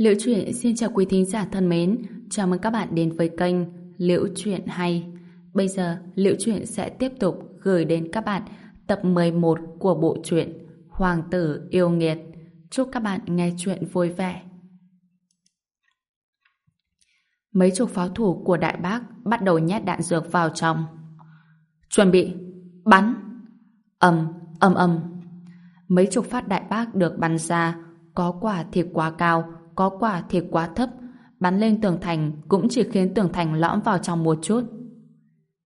Liễu truyện xin chào quý thính giả thân mến, chào mừng các bạn đến với kênh Liễu truyện hay. Bây giờ, Liễu truyện sẽ tiếp tục gửi đến các bạn tập 11 của bộ truyện Hoàng tử yêu nghiệt. Chúc các bạn nghe truyện vui vẻ. Mấy chục pháo thủ của đại bác bắt đầu nhét đạn dược vào trong. Chuẩn bị, bắn. ầm ầm ầm. Mấy chục phát đại bác được bắn ra, có quả thì quá cao, có quả thì quá thấp, bắn lên tường thành cũng chỉ khiến tường thành lõm vào trong một chút.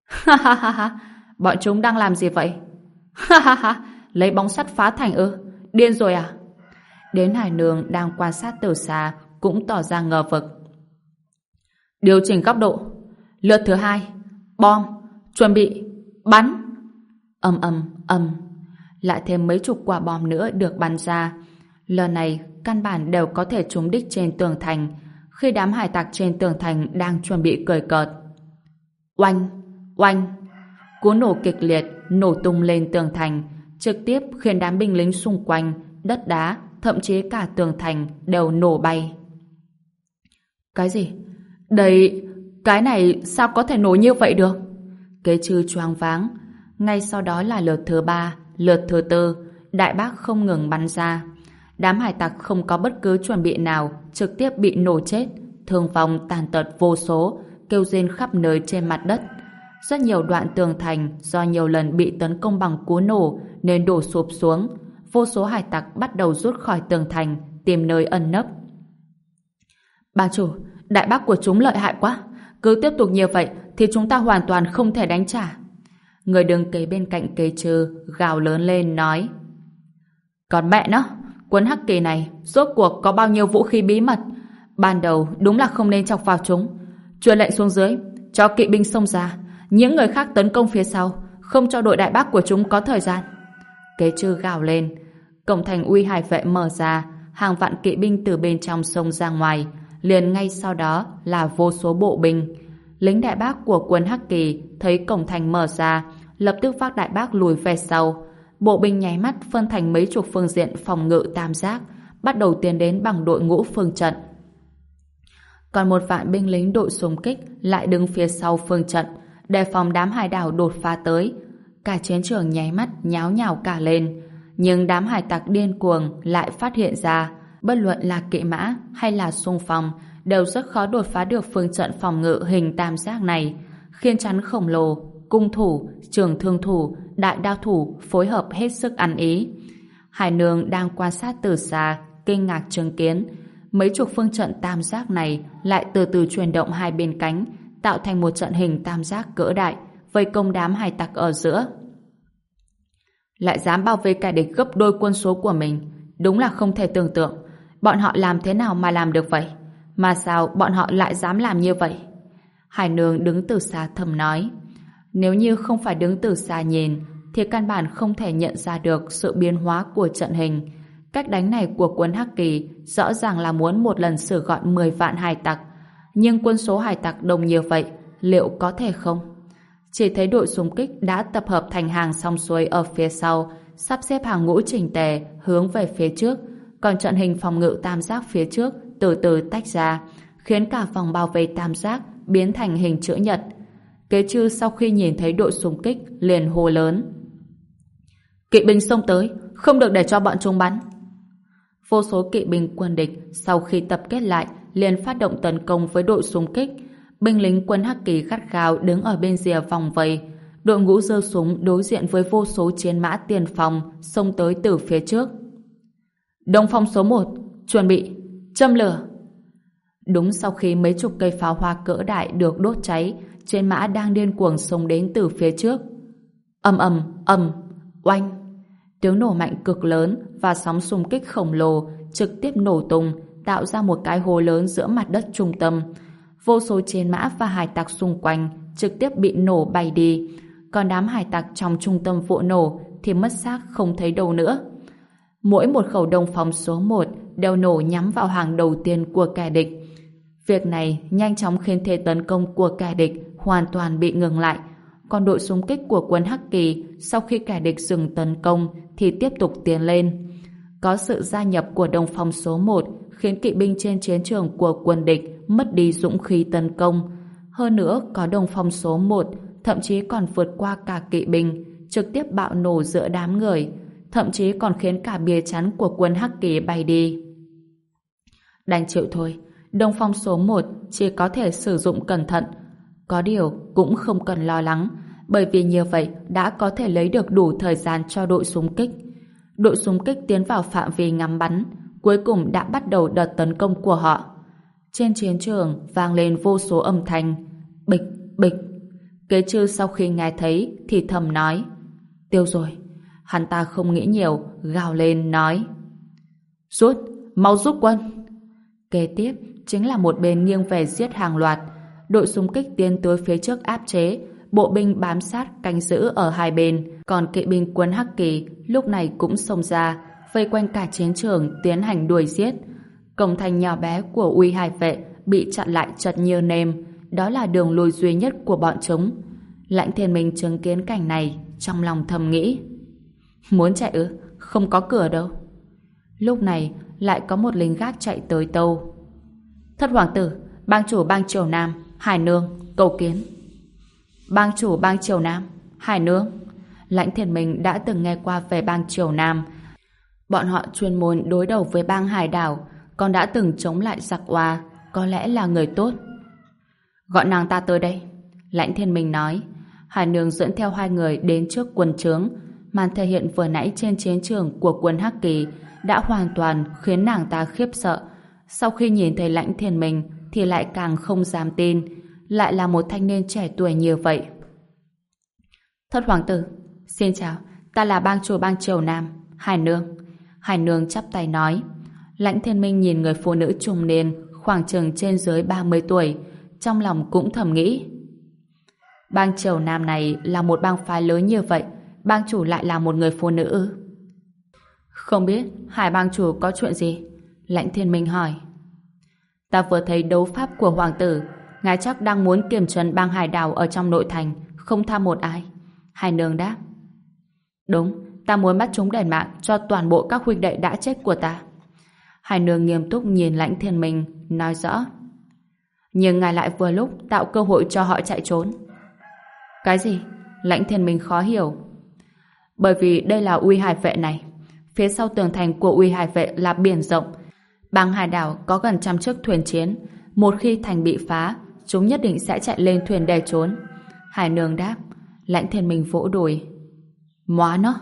Ha ha ha ha, bọn chúng đang làm gì vậy? Ha ha ha, lấy bóng sắt phá thành ư? Điên rồi à? Đến Hải Nương đang quan sát từ xa cũng tỏ ra ngờ vực. Điều chỉnh góc độ. Lượt thứ hai. Bom. Chuẩn bị. Bắn. Âm âm âm. Lại thêm mấy chục quả bom nữa được bắn ra. Lần này căn bản đều có thể trúng đích trên tường thành khi đám hải tặc trên tường thành đang chuẩn bị cười cợt. Oanh! Oanh! Cú nổ kịch liệt nổ tung lên tường thành trực tiếp khiến đám binh lính xung quanh đất đá, thậm chí cả tường thành đều nổ bay. Cái gì? Đây, cái này sao có thể nổ như vậy được? Kế chư choáng váng. Ngay sau đó là lượt thứ ba, lượt thứ tư, đại bác không ngừng bắn ra đám hải tặc không có bất cứ chuẩn bị nào trực tiếp bị nổ chết, thương vong tàn tật vô số, kêu rên khắp nơi trên mặt đất. Rất nhiều đoạn tường thành do nhiều lần bị tấn công bằng cú nổ nên đổ sụp xuống. Vô số hải tặc bắt đầu rút khỏi tường thành, tìm nơi ẩn nấp. Bà chủ, đại bác của chúng lợi hại quá. Cứ tiếp tục như vậy thì chúng ta hoàn toàn không thể đánh trả. Người đứng kế bên cạnh kế trừ gào lớn lên nói Còn mẹ nó, Quân hắc kỳ này, rốt cuộc có bao nhiêu vũ khí bí mật? Ban đầu đúng là không nên chọc vào chúng. Truyền lệnh xuống dưới, cho kỵ binh xông ra. Những người khác tấn công phía sau, không cho đội đại bác của chúng có thời gian. Kế chư gào lên. Cổng thành uy hải vệ mở ra. Hàng vạn kỵ binh từ bên trong sông ra ngoài. Liền ngay sau đó là vô số bộ binh. Lính đại bác của quân hắc kỳ thấy cổng thành mở ra, lập tức phát đại bác lùi về sau bộ binh nháy mắt phân thành mấy chục phương diện phòng ngự tam giác, bắt đầu tiến đến bằng đội ngũ phương trận. Còn một vạn binh lính đội xung kích lại đứng phía sau phương trận, đề phòng đám hải đảo đột phá tới. Cả chiến trường nháy mắt nháo nhào cả lên, nhưng đám hải tặc điên cuồng lại phát hiện ra, bất luận là kỵ mã hay là xung phong, đều rất khó đột phá được phương trận phòng ngự hình tam giác này, khiên chắn khổng lồ, cung thủ, trường thương thủ đại đao thủ phối hợp hết sức ăn ý. Hải Nương đang quan sát từ xa, kinh ngạc chứng kiến. Mấy chục phương trận tam giác này lại từ từ chuyển động hai bên cánh, tạo thành một trận hình tam giác cỡ đại, vây công đám hải tặc ở giữa. Lại dám bao vây cả địch gấp đôi quân số của mình, đúng là không thể tưởng tượng. Bọn họ làm thế nào mà làm được vậy? Mà sao bọn họ lại dám làm như vậy? Hải Nương đứng từ xa thầm nói. Nếu như không phải đứng từ xa nhìn, thì căn bản không thể nhận ra được sự biến hóa của trận hình. Cách đánh này của quân Hắc Kỳ rõ ràng là muốn một lần sửa gọn 10 vạn hải tặc. Nhưng quân số hải tặc đông như vậy, liệu có thể không? Chỉ thấy đội xung kích đã tập hợp thành hàng song xuôi ở phía sau, sắp xếp hàng ngũ chỉnh tề hướng về phía trước, còn trận hình phòng ngự tam giác phía trước từ từ tách ra, khiến cả vòng bao vây tam giác biến thành hình chữ nhật, Kế chư sau khi nhìn thấy đội xung kích liền hô lớn. Kỵ binh xông tới, không được để cho bọn chúng bắn. Vô số kỵ binh quân địch sau khi tập kết lại liền phát động tấn công với đội xung kích. Binh lính quân Hắc Kỳ gắt gao đứng ở bên rìa vòng vây. Đội ngũ giơ súng đối diện với vô số chiến mã tiền phòng xông tới từ phía trước. Đông phong số 1, chuẩn bị, châm lửa. Đúng sau khi mấy chục cây pháo hoa cỡ đại được đốt cháy, trên mã đang điên cuồng xông đến từ phía trước. ầm ầm ầm, oanh. Tiếng nổ mạnh cực lớn và sóng xung kích khổng lồ trực tiếp nổ tung, tạo ra một cái hố lớn giữa mặt đất trung tâm. Vô số trên mã và hải tặc xung quanh trực tiếp bị nổ bay đi, còn đám hải tặc trong trung tâm vụ nổ thì mất xác không thấy đâu nữa. Mỗi một khẩu đồng phòng số 1 đều nổ nhắm vào hàng đầu tiên của kẻ địch. Việc này nhanh chóng khiến thế tấn công của kẻ địch hoàn toàn bị ngừng lại. Còn đội súng kích của quân Hắc Kỳ sau khi kẻ địch dừng tấn công thì tiếp tục tiến lên. Có sự gia nhập của đồng phòng số 1 khiến kỵ binh trên chiến trường của quân địch mất đi dũng khí tấn công. Hơn nữa, có đồng phong số 1, thậm chí còn vượt qua cả kỵ binh, trực tiếp bạo nổ giữa đám người, thậm chí còn khiến cả bia chắn của quân Hắc Kỳ bay đi. Đành chịu thôi, Đông Phong số 1 chỉ có thể sử dụng cẩn thận. Có điều cũng không cần lo lắng, bởi vì như vậy đã có thể lấy được đủ thời gian cho đội súng kích. Đội súng kích tiến vào phạm vi ngắm bắn, cuối cùng đã bắt đầu đợt tấn công của họ. Trên chiến trường vang lên vô số âm thanh, bịch, bịch. Kế chư sau khi nghe thấy thì thầm nói, tiêu rồi. Hắn ta không nghĩ nhiều, gào lên nói, rút, mau rút quân. Kế tiếp chính là một bên nghiêng về giết hàng loạt, đội xung kích tiến tới phía trước áp chế, bộ binh bám sát canh giữ ở hai bên, còn kỵ binh quân Hắc Kỳ lúc này cũng xông ra, vây quanh cả chiến trường tiến hành đuổi giết. Cổng thành nhỏ bé của uy hải vệ bị chặn lại chật như nêm, đó là đường lùi duy nhất của bọn chúng. Lãnh thiên minh chứng kiến cảnh này, trong lòng thầm nghĩ. Muốn chạy ư? Không có cửa đâu. Lúc này, lại có một lính gác chạy tới tâu. Thất hoàng tử, bang chủ bang triều Nam, Hải Nương, cầu kiến. Bang chủ bang triều Nam, Hải Nương. Lãnh thiên minh đã từng nghe qua về bang triều Nam. Bọn họ chuyên môn đối đầu với bang Hải đảo, còn đã từng chống lại giặc oa, có lẽ là người tốt. Gọi nàng ta tới đây. Lãnh thiên minh nói. Hải Nương dẫn theo hai người đến trước quân trướng, màn thể hiện vừa nãy trên chiến trường của quân Hắc Kỳ đã hoàn toàn khiến nàng ta khiếp sợ. Sau khi nhìn thấy lãnh thiên minh thì lại càng không dám tin, lại là một thanh niên trẻ tuổi như vậy. Thất hoàng tử, xin chào, ta là bang chủ bang Triều Nam, Hải Nương. Hải Nương chắp tay nói. Lãnh thiên minh nhìn người phụ nữ trung niên, khoảng chừng trên dưới 30 tuổi, trong lòng cũng thầm nghĩ. Bang Triều Nam này là một bang phái lớn như vậy, bang chủ lại là một người phụ nữ? Không biết Hải bang chủ có chuyện gì? Lãnh thiên minh hỏi. Ta vừa thấy đấu pháp của hoàng tử, ngài chắc đang muốn kiểm chuẩn bang hải đảo ở trong nội thành, không tha một ai. Hải nương đáp. Đúng, ta muốn bắt chúng đền mạng cho toàn bộ các huynh đệ đã chết của ta. Hải nương nghiêm túc nhìn lãnh thiên minh, nói rõ. Nhưng ngài lại vừa lúc tạo cơ hội cho họ chạy trốn. Cái gì? Lãnh thiên minh khó hiểu. Bởi vì đây là uy hải vệ này. Phía sau tường thành của uy hải vệ là biển rộng. Bang hải đảo có gần trăm chiếc thuyền chiến. Một khi thành bị phá, chúng nhất định sẽ chạy lên thuyền để trốn. Hải nương đáp. Lãnh thiên minh vỗ đùi. Móa nó,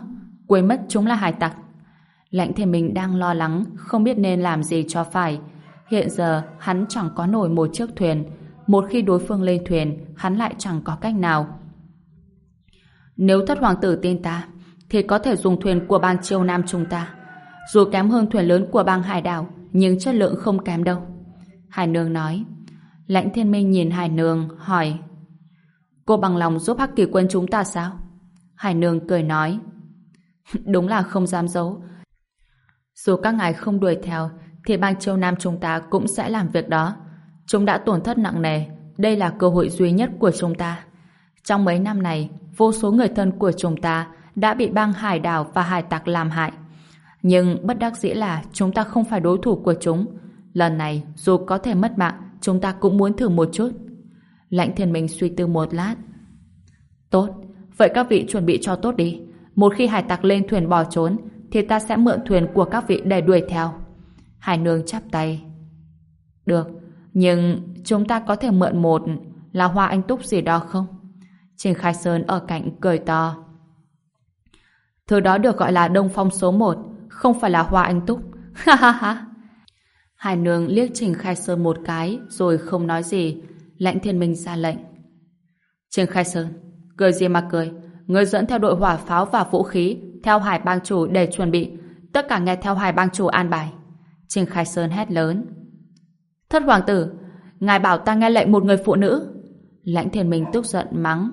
quên mất chúng là hải tặc. Lãnh thiên minh đang lo lắng, không biết nên làm gì cho phải. Hiện giờ, hắn chẳng có nổi một chiếc thuyền. Một khi đối phương lên thuyền, hắn lại chẳng có cách nào. Nếu thất hoàng tử tin ta, thì có thể dùng thuyền của bang Triều Nam chúng ta. Dù kém hơn thuyền lớn của bang Hải đảo, nhưng chất lượng không kém đâu. Hải Nương nói. Lãnh Thiên Minh nhìn Hải Nương, hỏi Cô bằng lòng giúp Hắc Kỳ quân chúng ta sao? Hải Nương cười nói Đúng là không dám giấu. Dù các ngài không đuổi theo, thì bang Châu Nam chúng ta cũng sẽ làm việc đó. Chúng đã tổn thất nặng nề. Đây là cơ hội duy nhất của chúng ta. Trong mấy năm này, vô số người thân của chúng ta đã bị bang hải đảo và hải tặc làm hại. Nhưng bất đắc dĩ là chúng ta không phải đối thủ của chúng. Lần này, dù có thể mất mạng, chúng ta cũng muốn thử một chút. Lãnh thiên minh suy tư một lát. Tốt, vậy các vị chuẩn bị cho tốt đi. Một khi hải tặc lên thuyền bỏ trốn, thì ta sẽ mượn thuyền của các vị để đuổi theo. Hải nương chắp tay. Được, nhưng chúng ta có thể mượn một là hoa anh túc gì đó không? Trình Khai Sơn ở cạnh cười to. Thứ đó được gọi là đông phong số 1, không phải là hoa anh túc. Ha ha ha. Hải nương liếc Trình Khai Sơn một cái rồi không nói gì. Lãnh thiên minh ra lệnh. Trình Khai Sơn, cười gì mà cười. Người dẫn theo đội hỏa pháo và vũ khí theo hải bang chủ để chuẩn bị. Tất cả nghe theo hải bang chủ an bài. Trình Khai Sơn hét lớn. Thất hoàng tử, ngài bảo ta nghe lệnh một người phụ nữ. Lãnh thiên minh tức giận mắng.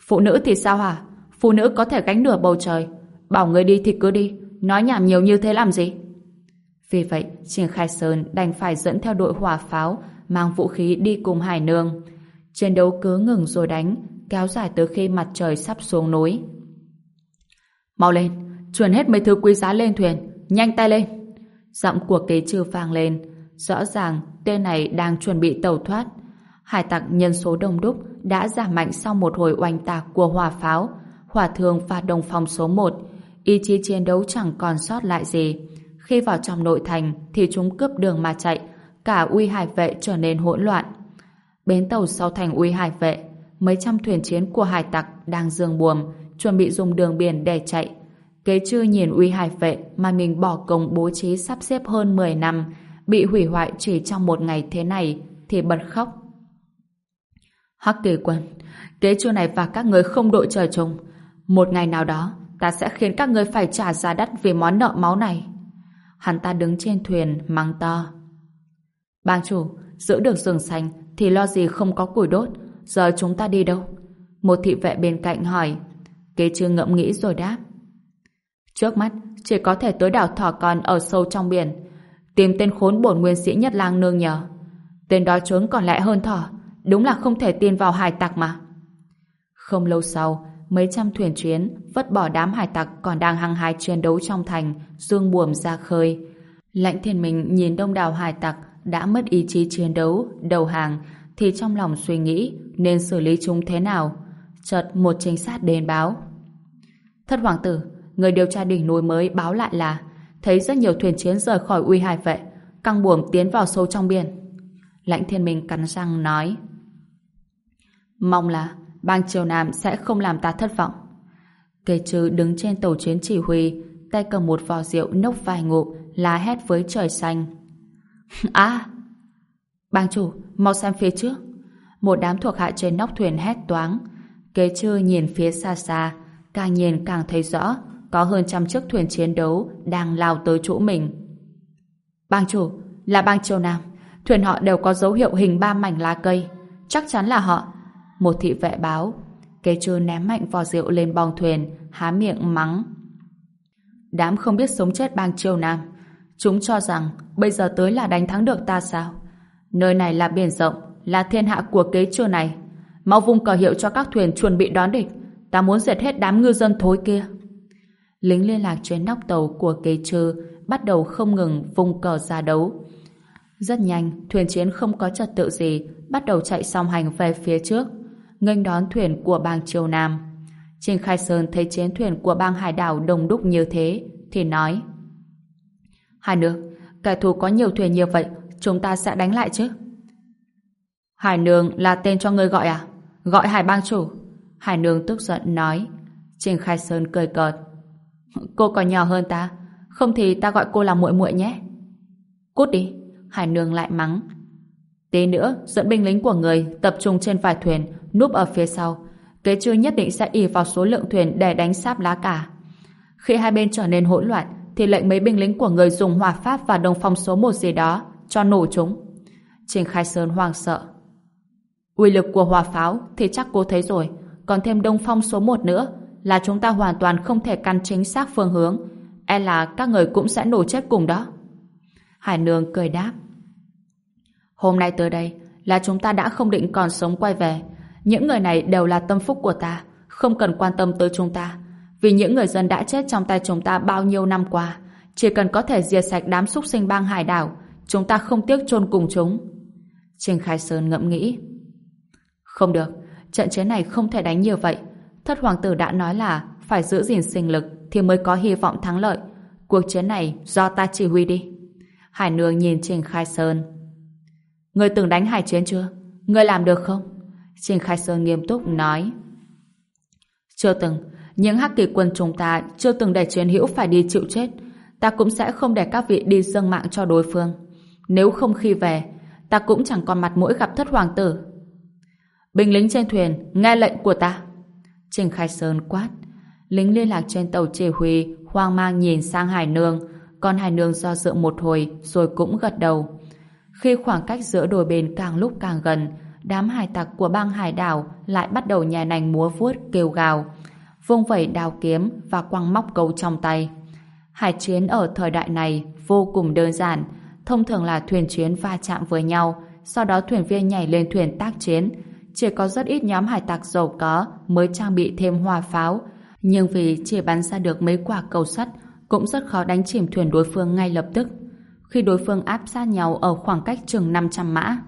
Phụ nữ thì sao hả? Phụ nữ có thể gánh nửa bầu trời. Bảo người đi thì cứ đi. Nói nhảm nhiều như thế làm gì? Vì vậy, Trình Khai Sơn đành phải dẫn theo đội hỏa pháo mang vũ khí đi cùng Hải Nương. Chiến đấu cứ ngừng rồi đánh, kéo dài tới khi mặt trời sắp xuống núi. Mau lên, chuyển hết mấy thứ quý giá lên thuyền, nhanh tay lên. Giọng của kế trư vang lên. Rõ ràng tên này đang chuẩn bị tàu thoát. Hải tặc nhân số đông đúc đã giảm mạnh sau một hồi oanh tạc của hỏa pháo, hỏa thương và đồng phòng số 1. Ý chí chiến đấu chẳng còn sót lại gì. Khi vào trong nội thành thì chúng cướp đường mà chạy, cả uy hải vệ trở nên hỗn loạn. Bến tàu sau thành uy hải vệ, mấy trăm thuyền chiến của hải tặc đang dương buồm, chuẩn bị dùng đường biển để chạy. Kế chư nhìn uy hải vệ mà mình bỏ công bố trí sắp xếp hơn 10 năm, bị hủy hoại chỉ trong một ngày thế này, thì bật khóc. Hắc kỳ quân, kế chư này và các người không đội trời chung. Một ngày nào đó, ta sẽ khiến các người phải trả giá đắt vì món nợ máu này. Hắn ta đứng trên thuyền, mắng to. Bang chủ, giữ được rừng xanh thì lo gì không có củi đốt. Giờ chúng ta đi đâu? Một thị vệ bên cạnh hỏi. Kế chưa ngẫm nghĩ rồi đáp. Trước mắt, chỉ có thể tới đảo Thỏ Con ở sâu trong biển. Tìm tên khốn bổn nguyên sĩ nhất lang nương nhờ. Tên đó trốn còn lẽ hơn thỏ. Đúng là không thể tin vào hải tặc mà. Không lâu sau, mấy trăm thuyền chuyến vứt bỏ đám hải tặc còn đang hăng hái chiến đấu trong thành, dương buồm ra khơi. Lãnh thiên minh nhìn đông đảo hải tặc đã mất ý chí chiến đấu, đầu hàng, thì trong lòng suy nghĩ nên xử lý chúng thế nào. Chợt một trinh sát đến báo. Thất hoàng tử, người điều tra đỉnh núi mới báo lại là thấy rất nhiều thuyền chiến rời khỏi uy hải vệ, căng buồm tiến vào sâu trong biển. Lãnh thiên minh cắn răng nói Mong là bang Triều Nam sẽ không làm ta thất vọng. Kể trừ đứng trên tàu chiến chỉ huy, tay cầm một vò rượu nốc vài ngụm, la hét với trời xanh. À! Bang chủ, mau xem phía trước. Một đám thuộc hạ trên nóc thuyền hét toáng. Kế trư nhìn phía xa xa, càng nhìn càng thấy rõ có hơn trăm chiếc thuyền chiến đấu đang lao tới chỗ mình. Bang chủ, là bang Triều Nam. Thuyền họ đều có dấu hiệu hình ba mảnh lá cây. Chắc chắn là họ một thị vệ báo. Kế trư ném mạnh vò rượu lên bong thuyền, há miệng mắng. Đám không biết sống chết bang triều Nam. Chúng cho rằng bây giờ tới là đánh thắng được ta sao? Nơi này là biển rộng, là thiên hạ của kế trư này. Mau vung cờ hiệu cho các thuyền chuẩn bị đón địch. Ta muốn diệt hết đám ngư dân thối kia. Lính liên lạc trên nóc tàu của kế trư bắt đầu không ngừng vung cờ ra đấu. Rất nhanh, thuyền chiến không có trật tự gì, bắt đầu chạy song hành về phía trước nghênh đón thuyền của bang Triều Nam. Trình Khai Sơn thấy chiến thuyền của bang hải đảo đông đúc như thế, thì nói Hai nương, kẻ thù có nhiều thuyền như vậy, chúng ta sẽ đánh lại chứ? Hải Nương là tên cho ngươi gọi à? Gọi Hải bang chủ. Hải Nương tức giận nói. Trình Khai Sơn cười cợt. Cô còn nhỏ hơn ta, không thì ta gọi cô là muội muội nhé. Cút đi, Hải Nương lại mắng. Tí nữa, dẫn binh lính của người tập trung trên vài thuyền, núp ở phía sau. Kế chưa nhất định sẽ ỉ vào số lượng thuyền để đánh sáp lá cả. Khi hai bên trở nên hỗn loạn, thì lệnh mấy binh lính của người dùng hỏa pháp và đồng phong số một gì đó cho nổ chúng. Trình Khai Sơn hoang sợ. Uy lực của hỏa pháo thì chắc cô thấy rồi, còn thêm đông phong số một nữa là chúng ta hoàn toàn không thể căn chính xác phương hướng. E là các người cũng sẽ nổ chết cùng đó. Hải Nương cười đáp. Hôm nay tới đây là chúng ta đã không định còn sống quay về. Những người này đều là tâm phúc của ta, không cần quan tâm tới chúng ta. Vì những người dân đã chết trong tay chúng ta bao nhiêu năm qua, chỉ cần có thể diệt sạch đám súc sinh bang hải đảo, chúng ta không tiếc chôn cùng chúng. Trình Khai Sơn ngẫm nghĩ. Không được, trận chiến này không thể đánh như vậy. Thất hoàng tử đã nói là phải giữ gìn sinh lực thì mới có hy vọng thắng lợi. Cuộc chiến này do ta chỉ huy đi. Hải Nương nhìn Trình Khai Sơn. Người từng đánh hải chiến chưa? Người làm được không? Trình Khai Sơn nghiêm túc nói. Chưa từng. Những hắc kỳ quân chúng ta chưa từng để chiến hữu phải đi chịu chết. Ta cũng sẽ không để các vị đi dâng mạng cho đối phương. Nếu không khi về, ta cũng chẳng còn mặt mũi gặp thất hoàng tử. Binh lính trên thuyền, nghe lệnh của ta. Trình Khai Sơn quát. Lính liên lạc trên tàu chỉ huy hoang mang nhìn sang Hải Nương, còn Hải Nương do dự một hồi rồi cũng gật đầu. Khi khoảng cách giữa đôi bên càng lúc càng gần, đám hải tặc của bang hải đảo lại bắt đầu nhè nành múa vuốt kêu gào, vung vẩy đao kiếm và quăng móc câu trong tay. Hải chiến ở thời đại này vô cùng đơn giản, thông thường là thuyền chiến va chạm với nhau, sau đó thuyền viên nhảy lên thuyền tác chiến. Chỉ có rất ít nhóm hải tặc giàu có mới trang bị thêm hỏa pháo, nhưng vì chỉ bắn ra được mấy quả cầu sắt, cũng rất khó đánh chìm thuyền đối phương ngay lập tức khi đối phương áp sát nhau ở khoảng cách chừng 500 mã.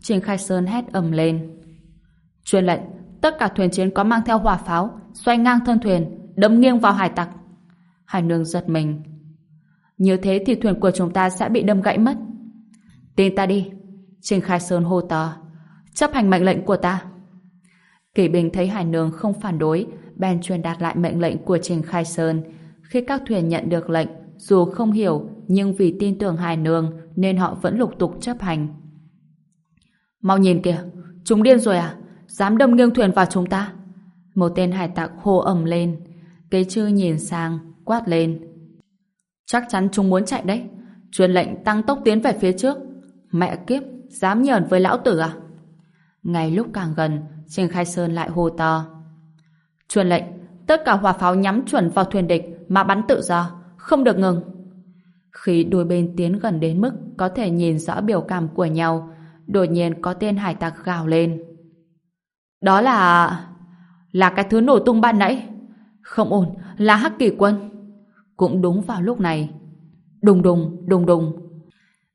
Trình Khai Sơn hét ầm lên. Truyền lệnh, tất cả thuyền chiến có mang theo hỏa pháo, xoay ngang thân thuyền, đâm nghiêng vào hải tặc. Hải nương giật mình. Như thế thì thuyền của chúng ta sẽ bị đâm gãy mất. Tin ta đi. Trình Khai Sơn hô to. Chấp hành mệnh lệnh của ta. Kỷ Bình thấy Hải Nương không phản đối, bèn truyền đạt lại mệnh lệnh của Trình Khai Sơn. Khi các thuyền nhận được lệnh, dù không hiểu, nhưng vì tin tưởng Hải Nương nên họ vẫn lục tục chấp hành. Mau nhìn kìa, chúng điên rồi à? Dám đâm nghiêng thuyền vào chúng ta? Một tên hải tặc hô ầm lên. Kế chư nhìn sang, quát lên. Chắc chắn chúng muốn chạy đấy. Truyền lệnh tăng tốc tiến về phía trước. Mẹ kiếp, dám nhờn với lão tử à? Ngay lúc càng gần, Trình Khai Sơn lại hô to. Truyền lệnh, tất cả hỏa pháo nhắm chuẩn vào thuyền địch mà bắn tự do, không được ngừng. Khi đôi bên tiến gần đến mức có thể nhìn rõ biểu cảm của nhau, đột nhiên có tên hải tặc gào lên. Đó là... là cái thứ nổ tung ban nãy. Không ổn, là hắc kỳ quân. Cũng đúng vào lúc này. Đùng đùng, đùng đùng.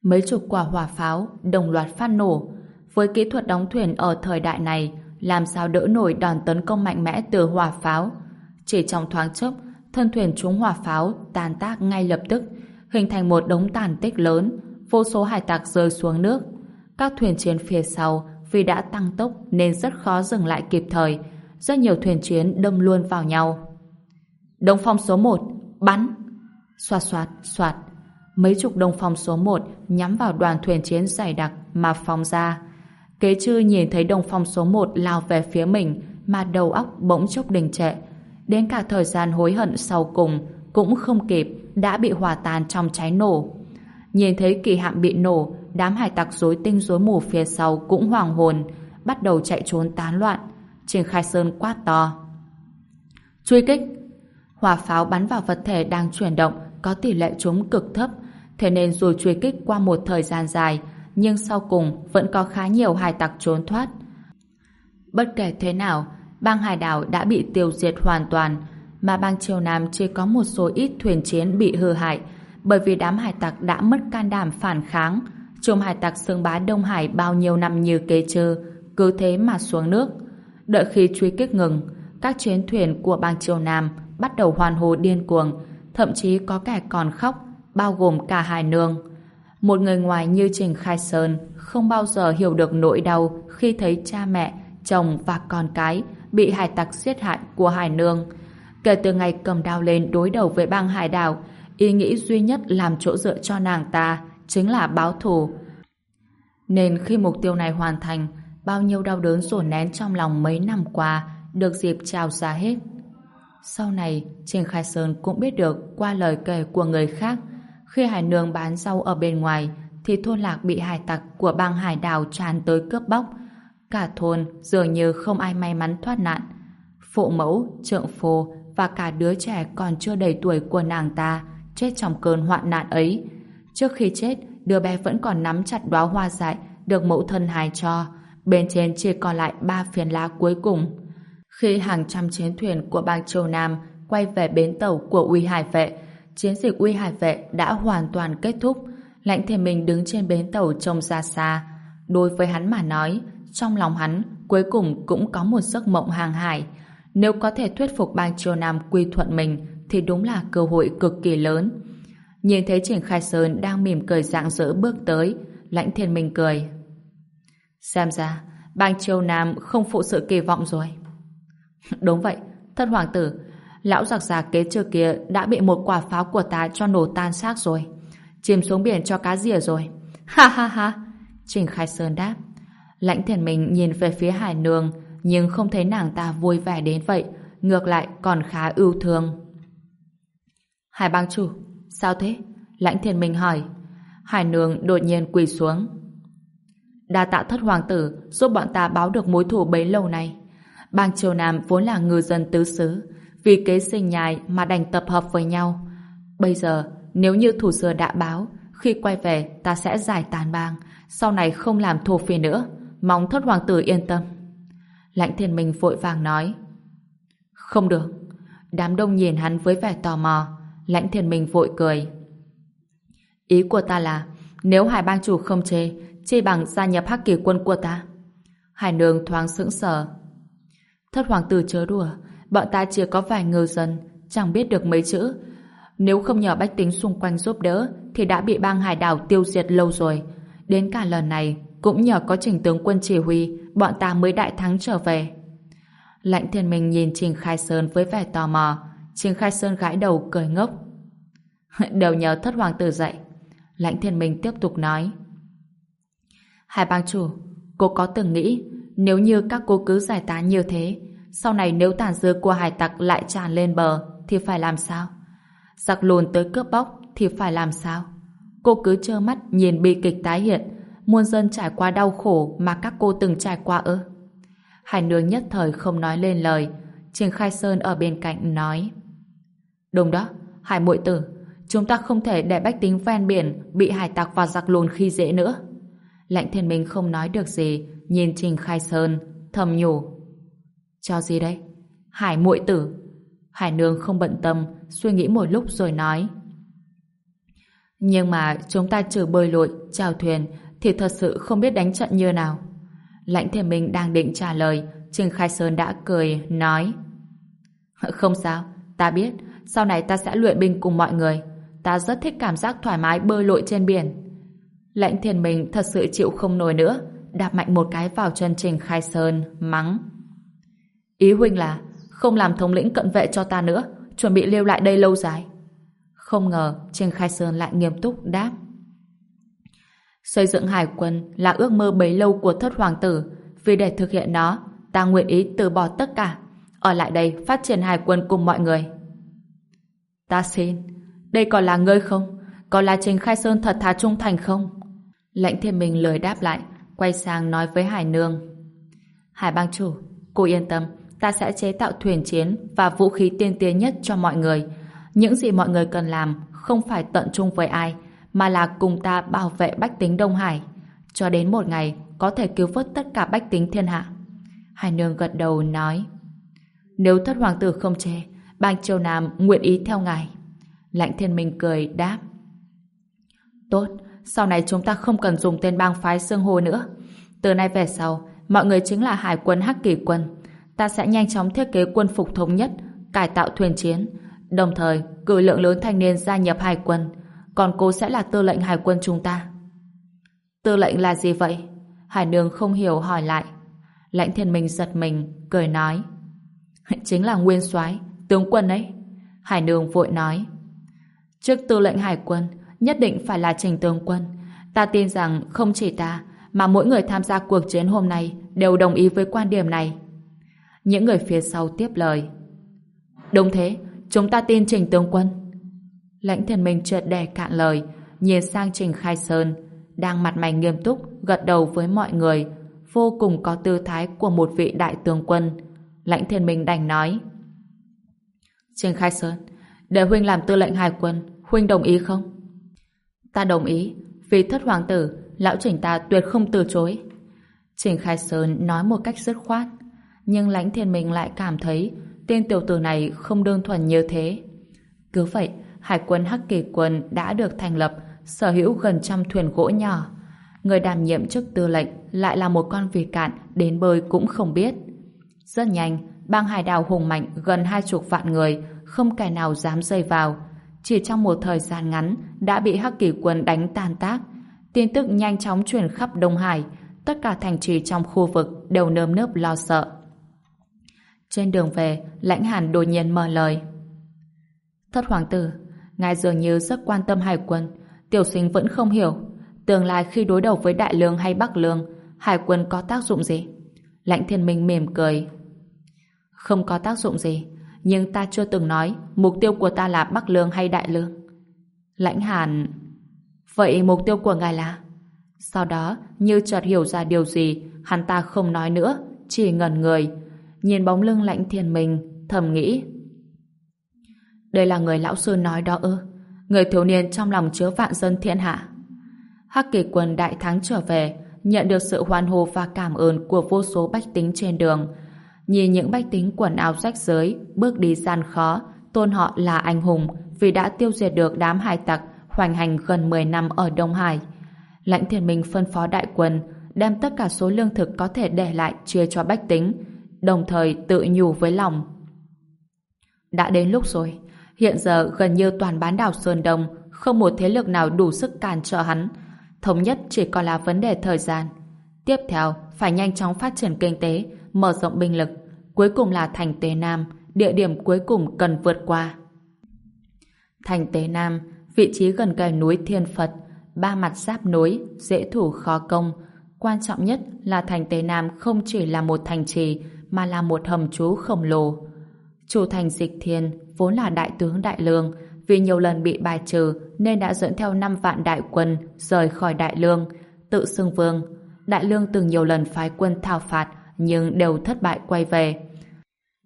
Mấy chục quả hỏa pháo đồng loạt phát nổ. Với kỹ thuật đóng thuyền ở thời đại này, làm sao đỡ nổi đòn tấn công mạnh mẽ từ hỏa pháo. Chỉ trong thoáng chốc, thân thuyền trúng hỏa pháo tàn tác ngay lập tức, hình thành một đống tàn tích lớn, vô số hải tặc rơi xuống nước. Các thuyền chiến phía sau vì đã tăng tốc nên rất khó dừng lại kịp thời, rất nhiều thuyền chiến đâm luôn vào nhau. Đông phong số 1, bắn! Xoạt xoạt, xoạt. Mấy chục đông phong số 1 nhắm vào đoàn thuyền chiến dày đặc mà phóng ra. Kế chư nhìn thấy đồng phong số 1 lao về phía mình mà đầu óc bỗng chốc đình trệ. Đến cả thời gian hối hận sau cùng cũng không kịp đã bị hòa tan trong cháy nổ. Nhìn thấy kỳ hạm bị nổ đám hải tặc rối tinh rối mù phía sau cũng hoàng hồn bắt đầu chạy trốn tán loạn. Trình Khai Sơn quát to. Truy kích! Hỏa pháo bắn vào vật thể đang chuyển động có tỷ lệ trúng cực thấp thế nên dù truy kích qua một thời gian dài nhưng sau cùng vẫn có khá nhiều hải tặc trốn thoát. Bất kể thế nào, bang hải đảo đã bị tiêu diệt hoàn toàn, mà bang Triều Nam chỉ có một số ít thuyền chiến bị hư hại, bởi vì đám hải tặc đã mất can đảm phản kháng. Chùm hải tặc xương bá Đông Hải bao nhiêu năm như kế chơ, cứ thế mà xuống nước. Đợi khi truy kích ngừng, các chuyến thuyền của bang Triều Nam bắt đầu hoàn hồ điên cuồng, thậm chí có kẻ còn khóc, bao gồm cả hải nương. Một người ngoài như Trình Khai Sơn không bao giờ hiểu được nỗi đau khi thấy cha mẹ, chồng và con cái bị hải tặc giết hại của hải nương. Kể từ ngày cầm đao lên đối đầu với bang hải đảo, ý nghĩ duy nhất làm chỗ dựa cho nàng ta chính là báo thù. Nên khi mục tiêu này hoàn thành, bao nhiêu đau đớn dồn nén trong lòng mấy năm qua được dịp trào ra hết. Sau này, Trình Khai Sơn cũng biết được qua lời kể của người khác khi Hải Nương bán rau ở bên ngoài thì thôn lạc bị hải tặc của bang hải đảo tràn tới cướp bóc. Cả thôn dường như không ai may mắn thoát nạn. Phụ mẫu, trượng phu và cả đứa trẻ còn chưa đầy tuổi của nàng ta chết trong cơn hoạn nạn ấy. Trước khi chết, đứa bé vẫn còn nắm chặt đóa hoa dại được mẫu thân hài cho. Bên trên chỉ còn lại ba phiến lá cuối cùng. Khi hàng trăm chiến thuyền của bang Châu Nam quay về bến tàu của Uy Hải Vệ, chiến dịch uy hải vệ đã hoàn toàn kết thúc. Lãnh thể mình đứng trên bến tàu trông ra xa. Đối với hắn mà nói, trong lòng hắn cuối cùng cũng có một giấc mộng hàng hải. Nếu có thể thuyết phục bang triều Nam quy thuận mình thì đúng là cơ hội cực kỳ lớn. Nhìn thấy Trình Khai Sơn đang mỉm cười rạng rỡ bước tới, lãnh thiên minh cười. Xem ra, bang triều Nam không phụ sự kỳ vọng rồi. Đúng vậy, thân hoàng tử, lão giặc già kế trước kia đã bị một quả pháo của ta cho nổ tan xác rồi. Chìm xuống biển cho cá rìa rồi. Ha ha ha! Trình Khai Sơn đáp. Lãnh thiền mình nhìn về phía hải nương nhưng không thấy nàng ta vui vẻ đến vậy. Ngược lại còn khá ưu thương. Hải bang chủ, sao thế? Lãnh thiền mình hỏi. Hải nương đột nhiên quỳ xuống. Đa tạ thất hoàng tử giúp bọn ta báo được mối thủ bấy lâu nay. Bang Triều Nam vốn là ngư dân tứ xứ vì kế sinh nhai mà đành tập hợp với nhau. Bây giờ, nếu như thủ xưa đã báo, khi quay về ta sẽ giải tàn bang, sau này không làm thủ phi nữa. Mong thất hoàng tử yên tâm. Lãnh thiên minh vội vàng nói. Không được. Đám đông nhìn hắn với vẻ tò mò. Lãnh thiên minh vội cười. Ý của ta là nếu Hải bang chủ không chê, chi bằng gia nhập hắc kỳ quân của ta. Hải nương thoáng sững sờ. Thất hoàng tử chớ đùa, bọn ta chỉ có vài ngư dân, chẳng biết được mấy chữ. Nếu không nhờ bách tính xung quanh giúp đỡ, thì đã bị bang hải đảo tiêu diệt lâu rồi. Đến cả lần này, cũng nhờ có trình tướng quân chỉ huy, bọn ta mới đại thắng trở về. lãnh thiên minh nhìn Trình Khai Sơn với vẻ tò mò. Trình Khai Sơn gãi đầu cười ngốc. Đều nhờ thất hoàng tử dạy. Lãnh thiên minh tiếp tục nói. Hai bang chủ, cô có từng nghĩ nếu như các cô cứ giải tán như thế, sau này nếu tàn dư của hải tặc lại tràn lên bờ thì phải làm sao? Giặc lùn tới cướp bóc thì phải làm sao? Cô cứ trơ mắt nhìn bi kịch tái hiện, muôn dân trải qua đau khổ mà các cô từng trải qua ư? Hải nương nhất thời không nói lên lời, Trình Khai Sơn ở bên cạnh nói. Đúng đó, Hải muội tử, chúng ta không thể để bách tính ven biển bị hải tặc và giặc lùn khi dễ nữa. Lạnh thiên minh không nói được gì, nhìn Trình Khai Sơn, thầm nhủ. Cho gì đấy Hải muội tử. Hải nương không bận tâm, suy nghĩ một lúc rồi nói. Nhưng mà chúng ta trừ bơi lội, chào thuyền thì thật sự không biết đánh trận như nào. Lãnh thiên minh đang định trả lời, Trình Khai Sơn đã cười, nói. Không sao, ta biết, sau này ta sẽ luyện binh cùng mọi người. Ta rất thích cảm giác thoải mái bơi lội trên biển. Lãnh thiên minh thật sự chịu không nổi nữa, đạp mạnh một cái vào chân Trình Khai Sơn, mắng. Ý huynh là không làm thống lĩnh cận vệ cho ta nữa, chuẩn bị lưu lại đây lâu dài. Không ngờ Trình Khai Sơn lại nghiêm túc đáp. Xây dựng hải quân là ước mơ bấy lâu của thất hoàng tử, vì để thực hiện nó, ta nguyện ý từ bỏ tất cả, ở lại đây phát triển hải quân cùng mọi người. Ta xin, đây còn là ngươi không? Còn là Trình Khai Sơn thật thà trung thành không? Lãnh thiên minh lời đáp lại, quay sang nói với Hải Nương. Hải bang chủ, cô yên tâm, ta sẽ chế tạo thuyền chiến và vũ khí tiên tiến nhất cho mọi người. Những gì mọi người cần làm không phải tận trung với ai, mà là cùng ta bảo vệ bách tính Đông Hải. Cho đến một ngày có thể cứu vớt tất cả bách tính thiên hạ. Hải Nương gật đầu nói Nếu thất hoàng tử không chê, bang Châu Nam nguyện ý theo ngài. Lãnh thiên minh cười đáp Tốt, sau này chúng ta không cần dùng tên bang phái xương hồ nữa. Từ nay về sau, mọi người chính là hải quân Hắc Kỳ quân. Ta sẽ nhanh chóng thiết kế quân phục thống nhất, cải tạo thuyền chiến, đồng thời cử lượng lớn thanh niên gia nhập hải quân. Còn cô sẽ là tư lệnh hải quân chúng ta. Tư lệnh là gì vậy? Hải nương không hiểu hỏi lại. Lãnh thiên minh giật mình, cười nói. Chính là nguyên soái tướng quân ấy. Hải nương vội nói. Trước tư lệnh hải quân, nhất định phải là trình tướng quân. Ta tin rằng không chỉ ta, mà mỗi người tham gia cuộc chiến hôm nay đều đồng ý với quan điểm này. Những người phía sau tiếp lời. Đúng thế, chúng ta tin trình tướng quân. Lãnh thiên minh trượt đè cạn lời, nhìn sang trình khai sơn, đang mặt mày nghiêm túc, gật đầu với mọi người, vô cùng có tư thái của một vị đại tướng quân. Lãnh thiên minh đành nói. Trình khai sơn, để huynh làm tư lệnh hải quân, huynh đồng ý không? Ta đồng ý, vì thất hoàng tử, lão trình ta tuyệt không từ chối. Trình Khai Sơn nói một cách dứt khoát, nhưng lãnh thiên minh lại cảm thấy tên tiểu tử này không đơn thuần như thế. Cứ vậy, hải quân Hắc Kỳ quân đã được thành lập, sở hữu gần trăm thuyền gỗ nhỏ. Người đảm nhiệm chức tư lệnh lại là một con vịt cạn đến bơi cũng không biết. Rất nhanh, bang hải đảo hùng mạnh gần hai chục vạn người, không kẻ nào dám rơi vào, chỉ trong một thời gian ngắn đã bị Hắc Kỳ quân đánh tan tác. Tin tức nhanh chóng truyền khắp Đông Hải, tất cả thành trì trong khu vực đều nơm nớp lo sợ. Trên đường về, Lãnh Hàn đột nhiên mở lời. Thất hoàng tử, ngài dường như rất quan tâm hải quân, tiểu sinh vẫn không hiểu. Tương lai khi đối đầu với Đại Lương hay Bắc Lương, hải quân có tác dụng gì? Lãnh thiên minh mỉm cười. Không có tác dụng gì, nhưng ta chưa từng nói mục tiêu của ta là Bắc Lương hay Đại Lương. Lãnh Hàn... Vậy mục tiêu của ngài là? Sau đó, như chợt hiểu ra điều gì, hắn ta không nói nữa, chỉ ngẩn người. Nhìn bóng lưng lãnh thiên mình, thầm nghĩ. Đây là người lão sư nói đó ư? Người thiếu niên trong lòng chứa vạn dân thiên hạ. Hắc kỳ quân đại thắng trở về, nhận được sự hoan hô và cảm ơn của vô số bách tính trên đường, Nhìn những bách tính quần áo rách rưới, bước đi gian khó, tôn họ là anh hùng vì đã tiêu diệt được đám hải tặc hoành hành gần 10 năm ở Đông Hải. Lãnh thiên minh phân phó đại quân đem tất cả số lương thực có thể để lại chia cho bách tính, đồng thời tự nhủ với lòng. Đã đến lúc rồi, hiện giờ gần như toàn bán đảo Sơn Đông không một thế lực nào đủ sức cản trở hắn. Thống nhất chỉ còn là vấn đề thời gian. Tiếp theo, phải nhanh chóng phát triển kinh tế, mở rộng binh lực. Cuối cùng là thành Tế Nam, địa điểm cuối cùng cần vượt qua. Thành Tế Nam, vị trí gần kề núi Thiên Phật, ba mặt giáp núi, dễ thủ khó công. Quan trọng nhất là thành Tế Nam không chỉ là một thành trì, mà là một hầm trú khổng lồ. Chủ thành Dịch Thiên vốn là đại tướng Đại Lương, vì nhiều lần bị bài trừ nên đã dẫn theo 5 vạn đại quân rời khỏi Đại Lương, tự xưng vương. Đại Lương từng nhiều lần phái quân thảo phạt nhưng đều thất bại quay về.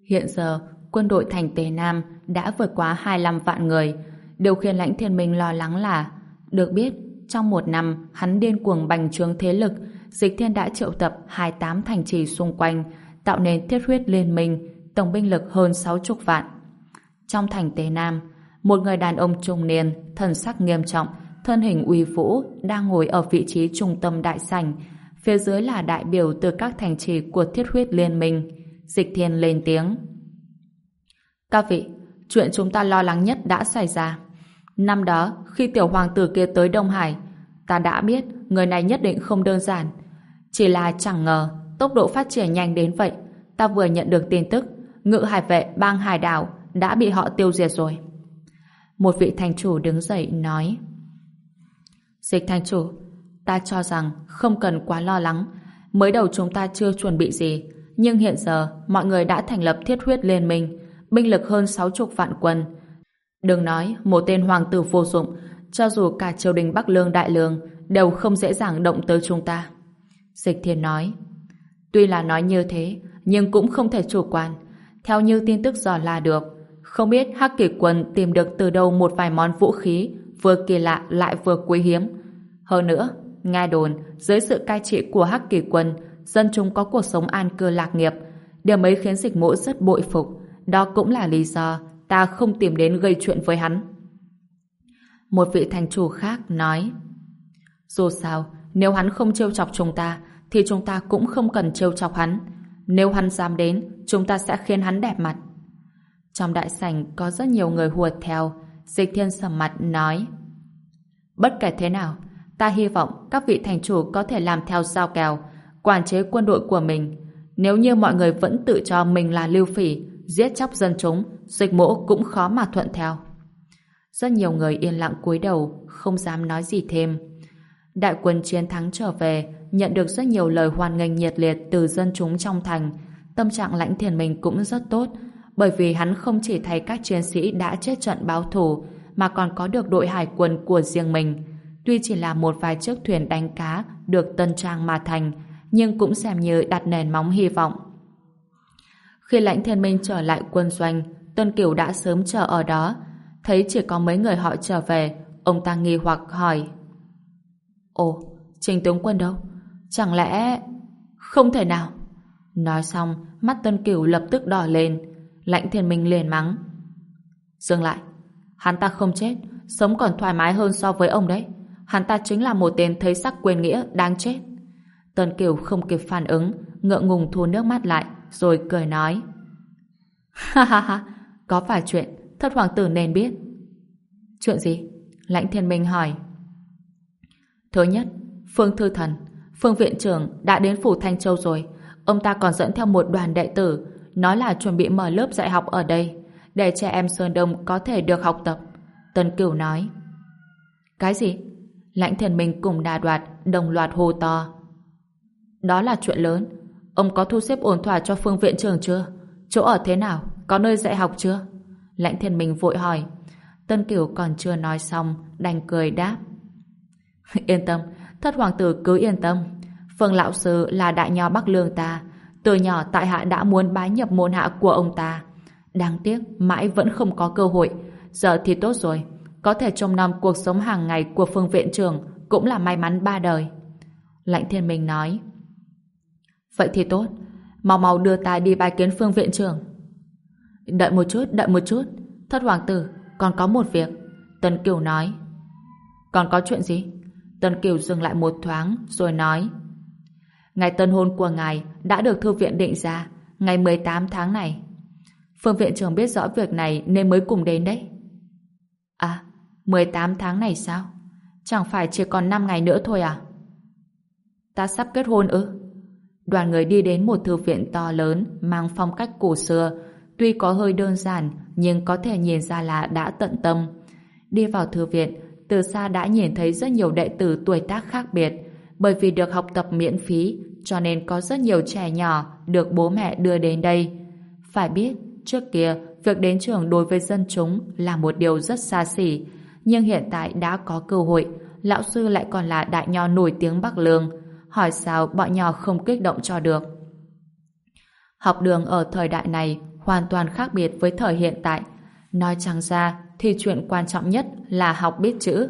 Hiện giờ, quân đội thành tề Nam đã vượt quá 25 vạn người. Điều khiến lãnh thiên minh lo lắng là được biết, trong một năm hắn điên cuồng bành trướng thế lực Dịch Thiên đã triệu tập 28 thành trì xung quanh tạo nên thiết huyết liên minh tổng binh lực hơn 60 vạn. Trong thành tây Nam một người đàn ông trung niên, thân sắc nghiêm trọng, thân hình uy vũ, đang ngồi ở vị trí trung tâm đại sảnh. Phía dưới là đại biểu từ các thành trì của thiết huyết liên minh. Dịch thiên lên tiếng. Các vị, chuyện chúng ta lo lắng nhất đã xảy ra. Năm đó, khi tiểu hoàng tử kia tới Đông Hải, ta đã biết người này nhất định không đơn giản. Chỉ là chẳng ngờ tốc độ phát triển nhanh đến vậy. Ta vừa nhận được tin tức, ngự hải vệ bang hải đảo đã bị họ tiêu diệt rồi. Một vị thành chủ đứng dậy nói, Dịch thành chủ, Ta cho rằng không cần quá lo lắng. Mới đầu chúng ta chưa chuẩn bị gì, Nhưng hiện giờ mọi người đã thành lập thiết huyết liên minh, Binh lực hơn 60 vạn quân. Đừng nói một tên hoàng tử vô dụng, Cho dù cả triều đình Bắc Lương Đại Lương Đều không dễ dàng động tới chúng ta. Dịch thiên nói, Tuy là nói như thế, Nhưng cũng không thể chủ quan. Theo như tin tức dò là được không biết Hắc Kỳ Quân tìm được từ đâu một vài món vũ khí vừa kỳ lạ lại vừa quý hiếm. Hơn nữa, nghe đồn dưới sự cai trị của Hắc Kỳ Quân dân chúng có cuộc sống an cư lạc nghiệp. Điều ấy khiến dịch mũ rất bội phục. Đó cũng là lý do ta không tìm đến gây chuyện với hắn. Một vị thành chủ khác nói Dù sao, nếu hắn không trêu chọc chúng ta thì chúng ta cũng không cần trêu chọc hắn. Nếu hắn dám đến, chúng ta sẽ khiến hắn đẹp mặt. Trong đại sảnh có rất nhiều người huột theo. Dịch thiên sầm mặt nói Bất kể thế nào, ta hy vọng các vị thành chủ có thể làm theo giao kèo, quản chế quân đội của mình. Nếu như mọi người vẫn tự cho mình là lưu phỉ, giết chóc dân chúng, dịch mỗ cũng khó mà thuận theo. Rất nhiều người yên lặng cúi đầu, không dám nói gì thêm. Đại quân chiến thắng trở về, nhận được rất nhiều lời hoan nghênh nhiệt liệt từ dân chúng trong thành. Tâm trạng lãnh thiền mình cũng rất tốt, bởi vì hắn không chỉ thấy các chiến sĩ đã chết trận báo thù mà còn có được đội hải quân của riêng mình. Tuy chỉ là một vài chiếc thuyền đánh cá được tân trang mà thành, nhưng cũng xem như đặt nền móng hy vọng. Khi lãnh thiên minh trở lại quân doanh, Tân Kiều đã sớm chờ ở đó. Thấy chỉ có mấy người họ trở về, ông ta nghi hoặc hỏi. Ồ, trình tướng quân đâu? Chẳng lẽ... Không thể nào. Nói xong, mắt Tân Kiều lập tức đỏ lên. Lãnh thiên minh liền mắng. Dừng lại. Hắn ta không chết, sống còn thoải mái hơn so với ông đấy. Hắn ta chính là một tên thấy sắc quyền nghĩa, đáng chết. tần Kiều không kịp phản ứng, ngượng ngùng thu nước mắt lại, rồi cười nói. Ha ha ha, có phải chuyện thất hoàng tử nên biết. Chuyện gì? Lãnh thiên minh hỏi. Thứ nhất, Phương Thư Thần, Phương Viện trưởng đã đến Phủ Thanh Châu rồi. Ông ta còn dẫn theo một đoàn đệ tử nói là chuẩn bị mở lớp dạy học ở đây để trẻ em Sơn Đông có thể được học tập. Tân Cửu nói. Cái gì? Lãnh Thiền minh cùng đà đoạt đồng loạt hô to. Đó là chuyện lớn. Ông có thu xếp ổn thỏa cho phương viện trường chưa? Chỗ ở thế nào? Có nơi dạy học chưa? Lãnh thiên minh vội hỏi. Tân Cửu còn chưa nói xong, đành cười đáp. yên tâm, thất hoàng tử cứ yên tâm. Phương lão sư là đại nho Bắc Lương ta, từ nhỏ tại hạ đã muốn bái nhập môn hạ của ông ta. Đáng tiếc, mãi vẫn không có cơ hội. Giờ thì tốt rồi. Có thể trông nom cuộc sống hàng ngày của phương viện trưởng cũng là may mắn ba đời. Lãnh thiên minh nói. Vậy thì tốt. Mau mau đưa ta đi bài kiến phương viện trưởng. Đợi một chút, đợi một chút. Thất hoàng tử, còn có một việc. Tần Kiều nói. Còn có chuyện gì? tần Kiều dừng lại một thoáng rồi nói Ngày tân hôn của ngài đã được thư viện định ra ngày 18 tháng này. Phương viện trưởng biết rõ việc này nên mới cùng đến đấy. À, 18 tháng này sao? Chẳng phải chỉ còn 5 ngày nữa thôi à? Ta sắp kết hôn ư? Đoàn người đi đến một thư viện to lớn mang phong cách cổ xưa tuy có hơi đơn giản nhưng có thể nhìn ra là đã tận tâm. Đi vào thư viện từ xa đã nhìn thấy rất nhiều đệ tử tuổi tác khác biệt bởi vì được học tập miễn phí cho nên có rất nhiều trẻ nhỏ được bố mẹ đưa đến đây. Phải biết, trước kia việc đến trường đối với dân chúng là một điều rất xa xỉ nhưng hiện tại đã có cơ hội lão sư lại còn là đại nho nổi tiếng Bắc Lương hỏi sao bọn nhỏ không kích động cho được. Học đường ở thời đại này hoàn toàn khác biệt với thời hiện tại. Nói chẳng ra thì chuyện quan trọng nhất là học biết chữ.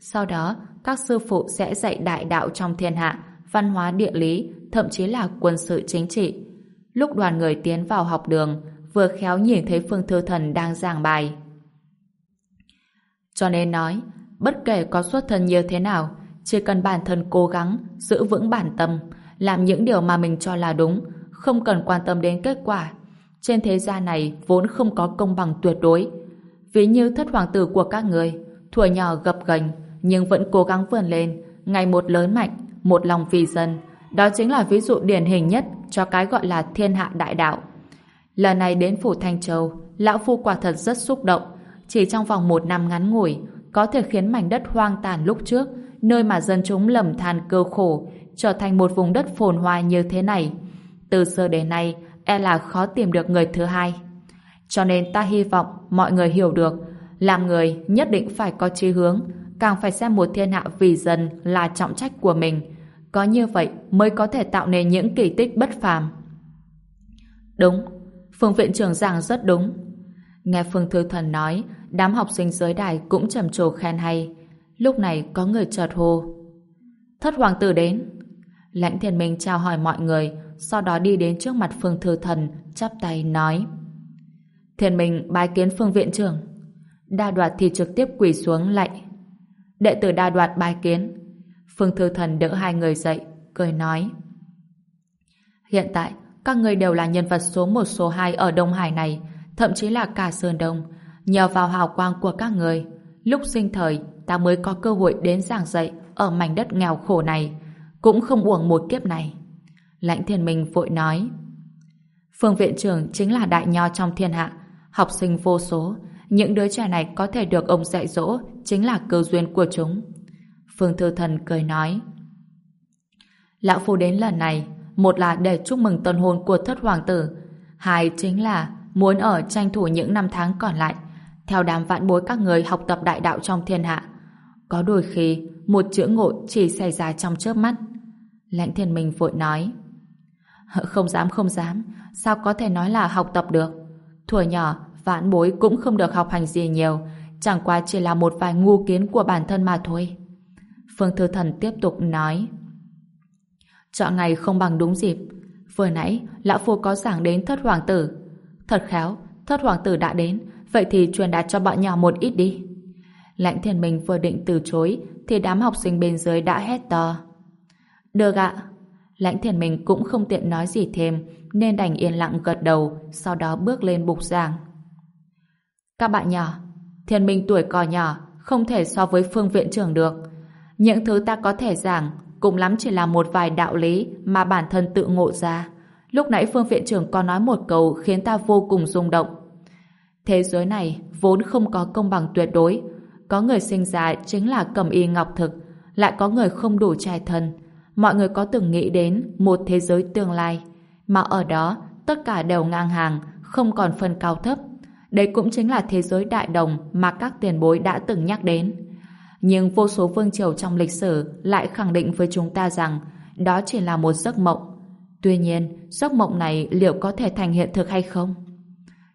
Sau đó, các sư phụ sẽ dạy đại đạo trong thiên hạ, văn hóa địa lý, thậm chí là quân sự chính trị. Lúc đoàn người tiến vào học đường, vừa khéo nhìn thấy Phương Thư Thần đang giảng bài. Cho nên nói, bất kể có xuất thân như thế nào, chỉ cần bản thân cố gắng, giữ vững bản tâm, làm những điều mà mình cho là đúng, không cần quan tâm đến kết quả. Trên thế gian này vốn không có công bằng tuyệt đối. Ví như thất hoàng tử của các người, thuở nhỏ gập gành nhưng vẫn cố gắng vươn lên, ngày một lớn mạnh, một lòng vì dân. Đó chính là ví dụ điển hình nhất cho cái gọi là thiên hạ đại đạo. Lần này đến Phủ Thanh Châu, Lão Phu quả thật rất xúc động. Chỉ trong vòng một năm ngắn ngủi, có thể khiến mảnh đất hoang tàn lúc trước, nơi mà dân chúng lầm than cơ khổ, trở thành một vùng đất phồn hoa như thế này. Từ xưa đến nay, e là khó tìm được người thứ hai. Cho nên ta hy vọng mọi người hiểu được, làm người nhất định phải có chí hướng, càng phải xem một thiên hạ vì dân là trọng trách của mình. Có như vậy mới có thể tạo nên những kỳ tích bất phàm. Đúng, Phương viện trưởng giảng rất đúng. Nghe Phương Thư Thần nói, đám học sinh dưới đài cũng trầm trồ khen hay. Lúc này có người chợt hô. Thất hoàng tử đến. Lãnh thiền minh chào hỏi mọi người, sau đó đi đến trước mặt Phương Thư Thần, chắp tay nói. Thiền minh bái kiến Phương viện trưởng. Đa đoạt thì trực tiếp quỳ xuống lạy. Đệ tử đa đoạt bài kiến. Phương Thư Thần đỡ hai người dậy, cười nói. Hiện tại, các người đều là nhân vật số một số hai ở Đông Hải này, thậm chí là cả Sơn Đông. Nhờ vào hào quang của các người, lúc sinh thời ta mới có cơ hội đến giảng dạy ở mảnh đất nghèo khổ này, cũng không uổng một kiếp này. Lãnh thiên minh vội nói, Phương viện trưởng chính là đại nho trong thiên hạ, học sinh vô số, những đứa trẻ này có thể được ông dạy dỗ chính là cơ duyên của chúng. Phương Thư Thần cười nói, Lão Phu đến lần này, một là để chúc mừng tân hôn của thất hoàng tử, hai chính là muốn ở tranh thủ những năm tháng còn lại, theo đám vạn bối các người học tập đại đạo trong thiên hạ. Có đôi khi, một chữ ngộ chỉ xảy ra trong chớp mắt. Lãnh thiên minh vội nói, Không dám không dám, sao có thể nói là học tập được? Thuở nhỏ, vạn bối cũng không được học hành gì nhiều, chẳng qua chỉ là một vài ngu kiến của bản thân mà thôi. Phương Thư Thần tiếp tục nói, Chọn ngày không bằng đúng dịp. Vừa nãy, Lão Phu có giảng đến thất hoàng tử. Thật khéo, thất hoàng tử đã đến, vậy thì truyền đạt cho bọn nhỏ một ít đi. Lãnh thiên mình vừa định từ chối, thì đám học sinh bên dưới đã hét to. Được ạ. Lãnh thiền mình cũng không tiện nói gì thêm, nên đành yên lặng gật đầu, sau đó bước lên bục giảng. Các bạn nhỏ, thiên minh tuổi cò nhỏ, không thể so với phương viện trưởng được. Những thứ ta có thể giảng cũng lắm chỉ là một vài đạo lý mà bản thân tự ngộ ra. Lúc nãy Phương Viện trưởng có nói một câu khiến ta vô cùng rung động. Thế giới này vốn không có công bằng tuyệt đối. Có người sinh ra chính là cầm y ngọc thực, lại có người không đủ trai thân. Mọi người có từng nghĩ đến một thế giới tương lai, mà ở đó tất cả đều ngang hàng, không còn phân cao thấp. Đây cũng chính là thế giới đại đồng mà các tiền bối đã từng nhắc đến. Nhưng vô số vương triều trong lịch sử lại khẳng định với chúng ta rằng đó chỉ là một giấc mộng. Tuy nhiên, giấc mộng này liệu có thể thành hiện thực hay không?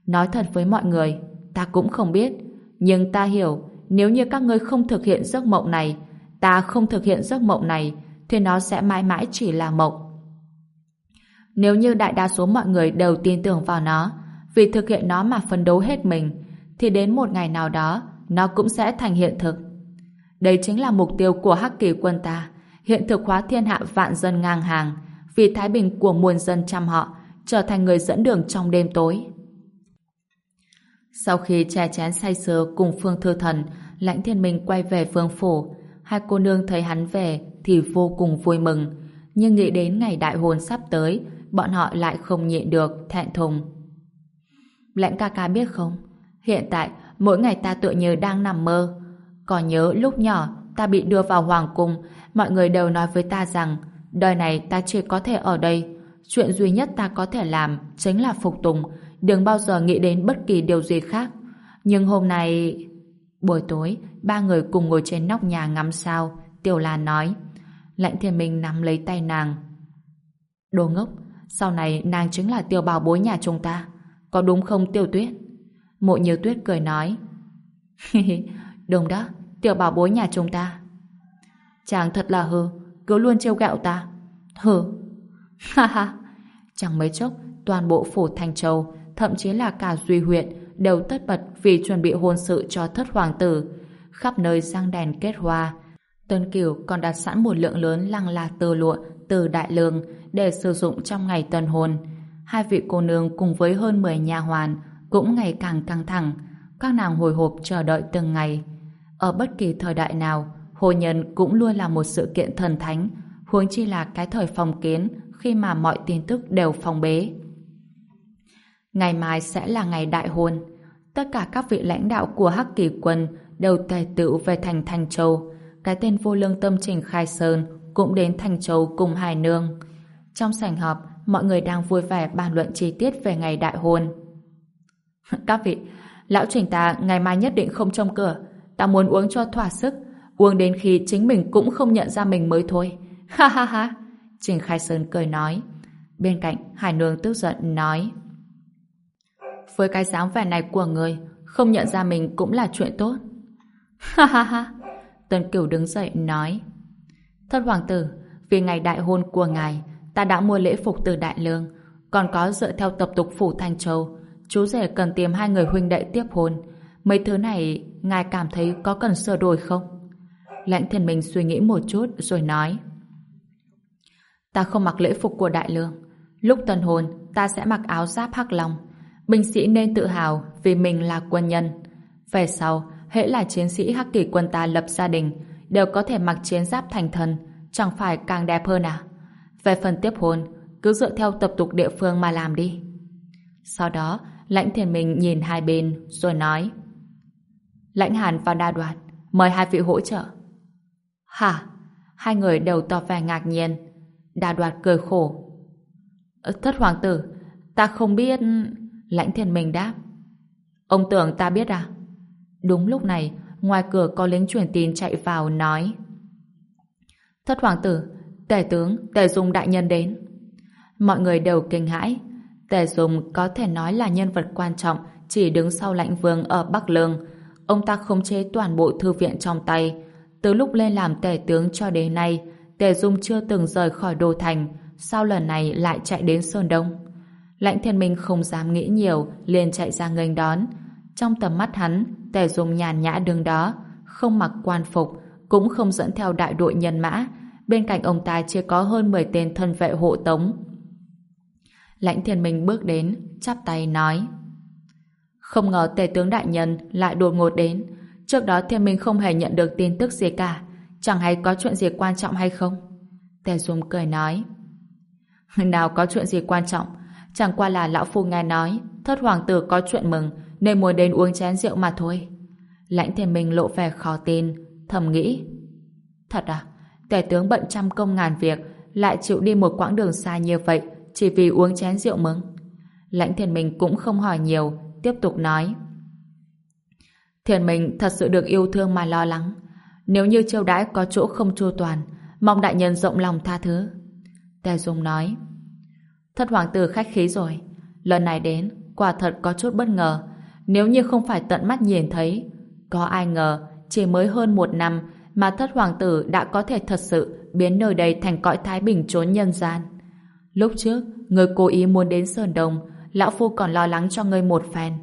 Nói thật với mọi người, ta cũng không biết. Nhưng ta hiểu, nếu như các ngươi không thực hiện giấc mộng này, ta không thực hiện giấc mộng này, thì nó sẽ mãi mãi chỉ là mộng. Nếu như đại đa số mọi người đều tin tưởng vào nó, vì thực hiện nó mà phấn đấu hết mình, thì đến một ngày nào đó, nó cũng sẽ thành hiện thực. Đây chính là mục tiêu của Hắc Kỳ quân ta, hiện thực hóa thiên hạ vạn dân ngang hàng, vì thái bình của muôn dân trăm họ, trở thành người dẫn đường trong đêm tối. Sau khi che chén say sưa cùng Phương Thư Thần, Lãnh Thiên Minh quay về Phương Phủ. Hai cô nương thấy hắn về thì vô cùng vui mừng. Nhưng nghĩ đến ngày đại hôn sắp tới, bọn họ lại không nhịn được, thẹn thùng. Lãnh ca ca biết không? Hiện tại, mỗi ngày ta tựa như đang nằm mơ. Còn nhớ lúc nhỏ, ta bị đưa vào hoàng cung, mọi người đều nói với ta rằng đời này ta chỉ có thể ở đây. Chuyện duy nhất ta có thể làm chính là phục tùng, đừng bao giờ nghĩ đến bất kỳ điều gì khác. Nhưng hôm nay... Buổi tối, ba người cùng ngồi trên nóc nhà ngắm sao. Tiểu Lan nói. Lãnh thiên minh nắm lấy tay nàng. Đồ ngốc, sau này nàng chính là tiểu bảo bối nhà chúng ta. Có đúng không tiêu tuyết? Mộ như tuyết cười nói. đúng đó, tiểu bảo bối nhà chúng ta. Chàng thật là hư, cứ luôn trêu gạo ta. Hừ. Ha ha. Chẳng mấy chốc, toàn bộ phủ Thanh Châu, thậm chí là cả Duy huyện, đều tất bật vì chuẩn bị hôn sự cho thất hoàng tử. Khắp nơi sang đèn kết hoa. Tân Kiều còn đặt sẵn một lượng lớn lăng la tơ lụa từ Đại Lương để sử dụng trong ngày tân hôn. Hai vị cô nương cùng với hơn 10 nhà hoàn cũng ngày càng căng thẳng. Các nàng hồi hộp chờ đợi từng ngày. Ở bất kỳ thời đại nào, hôn nhân cũng luôn là một sự kiện thần thánh, huống chi là cái thời phong kiến khi mà mọi tin tức đều phong bế. Ngày mai sẽ là ngày đại hôn. Tất cả các vị lãnh đạo của Hắc Kỳ quân đều tề tựu về thành thành Châu. Cái tên vô lương tâm trình khai sơn cũng đến thành Châu cùng Hải Nương. Trong sảnh họp, mọi người đang vui vẻ bàn luận chi tiết về ngày đại hôn. Các vị, lão trình ta ngày mai nhất định không trông cửa. Ta muốn uống cho thỏa sức, uống đến khi chính mình cũng không nhận ra mình mới thôi. Ha ha ha! Trình Khai Sơn cười nói. Bên cạnh, Hải Nương tức giận nói. Với cái dáng vẻ này của người, không nhận ra mình cũng là chuyện tốt. Ha ha ha! Tân Cửu đứng dậy nói. Thất hoàng tử, vì ngày đại hôn của ngài, ta đã mua lễ phục từ Đại Lương, còn có dựa theo tập tục phủ Thanh Châu, chú rể cần tìm hai người huynh đệ tiếp hôn. Mấy thứ này, ngài cảm thấy có cần sửa đổi không? Lãnh thiên minh suy nghĩ một chút rồi nói. Ta không mặc lễ phục của Đại Lương. Lúc tân hôn, ta sẽ mặc áo giáp hắc long. Binh sĩ nên tự hào vì mình là quân nhân. Về sau, hễ là chiến sĩ hắc kỳ quân ta lập gia đình, đều có thể mặc chiến giáp thành thần, chẳng phải càng đẹp hơn à? Về phần tiếp hôn, cứ dựa theo tập tục địa phương mà làm đi. Sau đó, lãnh thiền minh nhìn hai bên, rồi nói Lãnh Hàn và Đa Đoạt, mời hai vị hỗ trợ. Hả? Hai người đều tỏ vẻ ngạc nhiên. Đa Đoạt cười khổ. Ờ, thất hoàng tử, ta không biết... Lãnh thiền minh đáp. Ông tưởng ta biết à? Đúng lúc này, ngoài cửa có lính truyền tin chạy vào nói Thất hoàng tử, tể tướng, tể dung đại nhân đến. Mọi người đều kinh hãi. Tề Dung có thể nói là nhân vật quan trọng chỉ đứng sau lãnh vương ở Bắc Lương. Ông ta khống chế toàn bộ thư viện trong tay. Từ lúc lên làm tể tướng cho đến nay, Tề Dung chưa từng rời khỏi đô thành. sau lần này lại chạy đến Sơn Đông? Lãnh thiên minh không dám nghĩ nhiều, liền chạy ra nghênh đón. Trong tầm mắt hắn, Tề Dung nhàn nhã đứng đó, không mặc quan phục, cũng không dẫn theo đại đội nhân mã. Bên cạnh ông ta chưa có hơn 10 tên thân vệ hộ tống. Lãnh thiên minh bước đến, chắp tay nói. Không ngờ tề tướng đại nhân lại đột ngột đến. Trước đó thiên minh không hề nhận được tin tức gì cả. Chẳng hay có chuyện gì quan trọng hay không? Tề Dung cười nói. Nào có chuyện gì quan trọng? Chẳng qua là lão phu nghe nói thất hoàng tử có chuyện mừng nên muốn đến uống chén rượu mà thôi. Lãnh thiên minh lộ vẻ khó tin, thầm nghĩ. Thật à? Tể tướng bận trăm công ngàn việc lại chịu đi một quãng đường xa như vậy chỉ vì uống chén rượu mừng. Lãnh thiền mình cũng không hỏi nhiều, tiếp tục nói. Thiền mình thật sự được yêu thương mà lo lắng. Nếu như châu đãi có chỗ không chu toàn, mong đại nhân rộng lòng tha thứ. Tề Dung nói. Thất hoàng tử khách khí rồi. Lần này đến, quả thật có chút bất ngờ. Nếu như không phải tận mắt nhìn thấy, có ai ngờ chỉ mới hơn một năm mà thất hoàng tử đã có thể thật sự biến nơi đây thành cõi thái bình trốn nhân gian. Lúc trước, người cố ý muốn đến Sơn Đông, lão phu còn lo lắng cho ngươi một phen.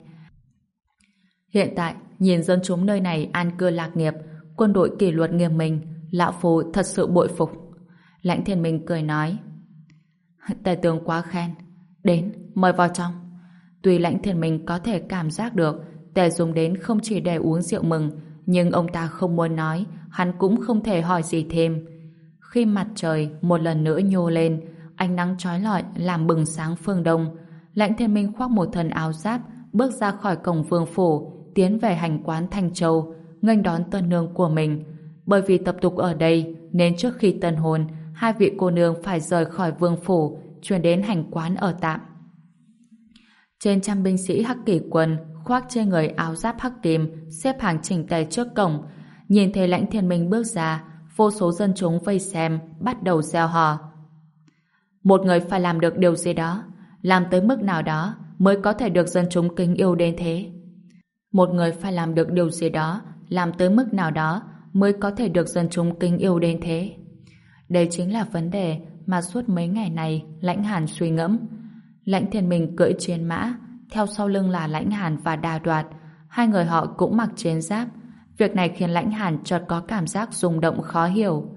Hiện tại, nhìn dân chúng nơi này an cư lạc nghiệp, quân đội kỷ luật nghiêm minh, lão phu thật sự bội phục. Lãnh thiên minh cười nói. tài tướng quá khen. Đến, mời vào trong. Tuy lãnh thiên minh có thể cảm giác được Tề dùng đến không chỉ để uống rượu mừng, nhưng ông ta không muốn nói, hắn cũng không thể hỏi gì thêm. Khi mặt trời một lần nữa nhô lên, ánh nắng trói lọi làm bừng sáng phương đông, lãnh thiên minh khoác một thân áo giáp, bước ra khỏi cổng vương phủ, tiến về hành quán Thanh Châu, nghênh đón tân nương của mình. Bởi vì tập tục ở đây, nên trước khi tân hôn, hai vị cô nương phải rời khỏi vương phủ, chuyển đến hành quán ở tạm. Trên trăm binh sĩ hắc kỷ quân khoác trên người áo giáp hắc kim xếp hàng chỉnh tề trước cổng nhìn thấy lãnh thiên minh bước ra, vô số dân chúng vây xem, bắt đầu gieo hò một người phải làm được điều gì đó, làm tới mức nào đó mới có thể được dân chúng kính yêu đến thế một người phải làm được điều gì đó, làm tới mức nào đó mới có thể được dân chúng kính yêu đến thế đây chính là vấn đề mà suốt mấy ngày này lãnh hàn suy ngẫm lãnh thiên minh cưỡi trên mã, theo sau lưng là Lãnh Hàn và Đà Đoạt. Hai người họ cũng mặc chiến giáp. Việc này khiến Lãnh Hàn chợt có cảm giác rung động khó hiểu.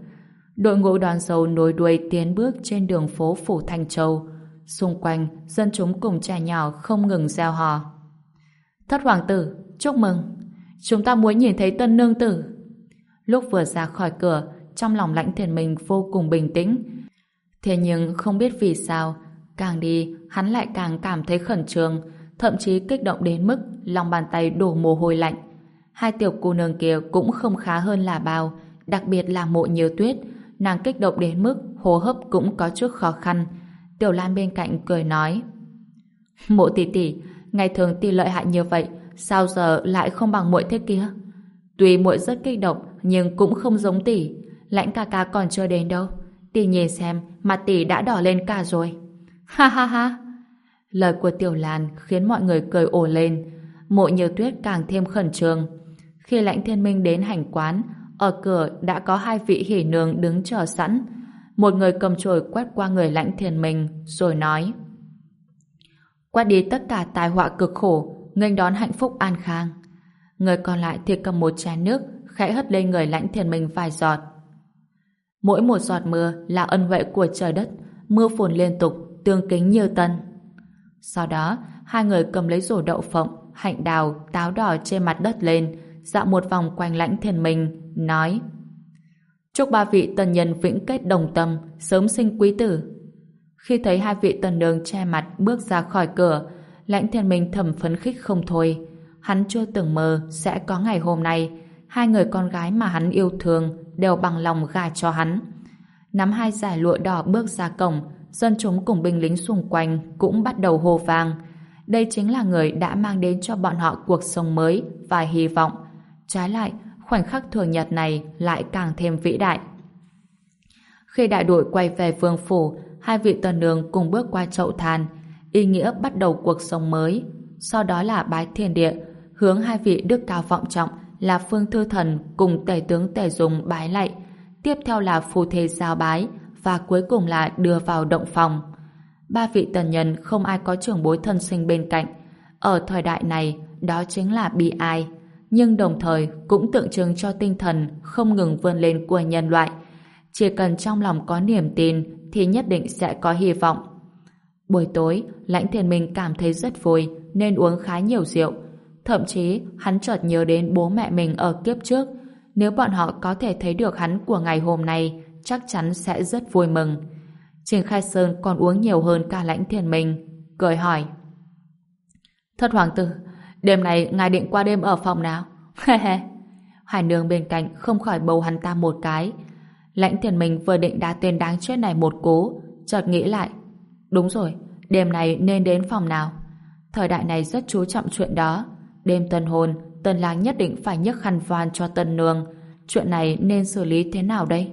Đội ngũ đoàn dầu nối đuôi tiến bước trên đường phố Phủ Thanh Châu. Xung quanh, dân chúng cùng trẻ nhỏ không ngừng gieo hò. Thất hoàng tử, chúc mừng. Chúng ta muốn nhìn thấy tân nương tử. Lúc vừa ra khỏi cửa, trong lòng lãnh thiền mình vô cùng bình tĩnh. Thế nhưng không biết vì sao, càng đi, hắn lại càng cảm thấy khẩn trương, thậm chí kích động đến mức lòng bàn tay đổ mồ hôi lạnh. Hai tiểu cô nương kia cũng không khá hơn là bao, đặc biệt là mộ nhiều tuyết, nàng kích động đến mức hô hấp cũng có chút khó khăn. Tiểu Lan bên cạnh cười nói Mộ tỷ tỷ, ngày thường tỷ lợi hại như vậy, sao giờ lại không bằng muội thế kia? Tuy muội rất kích động, nhưng cũng không giống tỷ. Lãnh ca ca còn chưa đến đâu. Tỷ nhìn xem, mặt tỷ đã đỏ lên cả rồi. Ha ha ha! Lời của Tiểu Lan khiến mọi người cười ồ lên. Mộ nhiều tuyết càng thêm khẩn trương. Khi lãnh thiên minh đến hành quán, ở cửa đã có hai vị hỉ nương đứng chờ sẵn. Một người cầm chổi quét qua người lãnh thiên minh, rồi nói Quét đi tất cả tai họa cực khổ, nghênh đón hạnh phúc an khang. Người còn lại thì cầm một chén nước, khẽ hất lên người lãnh thiên minh vài giọt. Mỗi một giọt mưa là ân huệ của trời đất, mưa phùn liên tục, tương kính như tân. Sau đó, hai người cầm lấy rổ đậu phộng, hạnh đào, táo đỏ trên mặt đất lên, dạo một vòng quanh lãnh thiên minh, nói Chúc ba vị tần nhân vĩnh kết đồng tâm, sớm sinh quý tử. Khi thấy hai vị tần đường che mặt bước ra khỏi cửa, lãnh thiên minh thầm phấn khích không thôi. Hắn chưa từng mơ sẽ có ngày hôm nay, hai người con gái mà hắn yêu thương đều bằng lòng gà cho hắn. Nắm hai giải lụa đỏ bước ra cổng, dân chúng cùng binh lính xung quanh cũng bắt đầu hô vang. Đây chính là người đã mang đến cho bọn họ cuộc sống mới và hy vọng. Trái lại, khoảnh khắc thường nhật này lại càng thêm vĩ đại. Khi đại đội quay về vương phủ, hai vị tần đường cùng bước qua chậu than, ý nghĩa bắt đầu cuộc sống mới. Sau đó là bái thiên địa, hướng hai vị đức cao vọng trọng là Phương Thư Thần cùng tể tướng tể dùng bái lạy. Tiếp theo là phù thế giao bái, và cuối cùng là đưa vào động phòng. Ba vị tần nhân không ai có trưởng bối thân sinh bên cạnh. Ở thời đại này, đó chính là bi ai. Nhưng đồng thời cũng tượng trưng cho tinh thần không ngừng vươn lên của nhân loại. Chỉ cần trong lòng có niềm tin thì nhất định sẽ có hy vọng. Buổi tối, Lãnh thiên Minh cảm thấy rất vui nên uống khá nhiều rượu. Thậm chí, hắn chợt nhớ đến bố mẹ mình ở kiếp trước. Nếu bọn họ có thể thấy được hắn của ngày hôm nay chắc chắn sẽ rất vui mừng. Trình Khai Sơn còn uống nhiều hơn cả lãnh thiên mình, cười hỏi. Thất hoàng tử, đêm này ngài định qua đêm ở phòng nào? He he. Hải nương bên cạnh không khỏi bầu hắn ta một cái. Lãnh thiền mình vừa định đá tên đáng chết này một cố, chợt nghĩ lại. Đúng rồi, đêm này nên đến phòng nào? Thời đại này rất chú trọng chuyện đó. Đêm tân hôn, tân lang nhất định phải nhấc khăn voan cho tân nương. Chuyện này nên xử lý thế nào đây?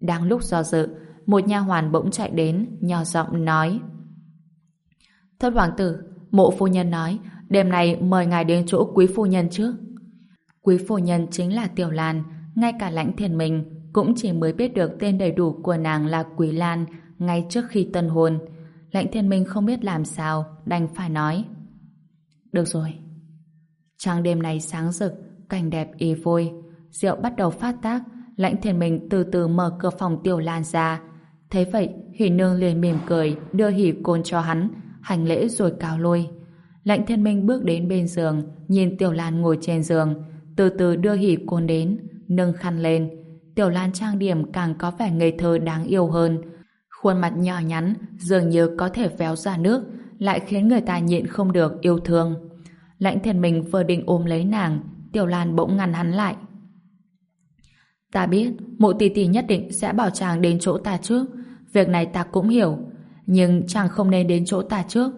Đang lúc do dự, một nha hoàn bỗng chạy đến, nhỏ giọng nói. Thất hoàng tử, mộ phu nhân nói, đêm nay mời ngài đến chỗ quý phu nhân trước. Quý phu nhân chính là Tiểu Lan, ngay cả lãnh thiền mình cũng chỉ mới biết được tên đầy đủ của nàng là Quý Lan ngay trước khi tân hôn. Lãnh thiên minh không biết làm sao, đành phải nói. Được rồi. Trăng đêm này sáng rực, cảnh đẹp y vui. rượu bắt đầu phát tác, lãnh thiên minh từ từ mở cửa phòng Tiểu Lan ra. Thế vậy, Hỷ nương liền mỉm cười, đưa hỉ côn cho hắn, hành lễ rồi cao lui. Lãnh thiên minh bước đến bên giường, nhìn Tiểu Lan ngồi trên giường, từ từ đưa hỉ côn đến, nâng khăn lên. Tiểu Lan trang điểm càng có vẻ ngây thơ đáng yêu hơn. Khuôn mặt nhỏ nhắn, dường như có thể véo ra nước, lại khiến người ta nhịn không được yêu thương. Lãnh thiên minh vừa định ôm lấy nàng, Tiểu Lan bỗng ngăn hắn lại. Ta biết, mụ tỷ tỷ nhất định sẽ bảo chàng đến chỗ ta trước. Việc này ta cũng hiểu. Nhưng chàng không nên đến chỗ ta trước.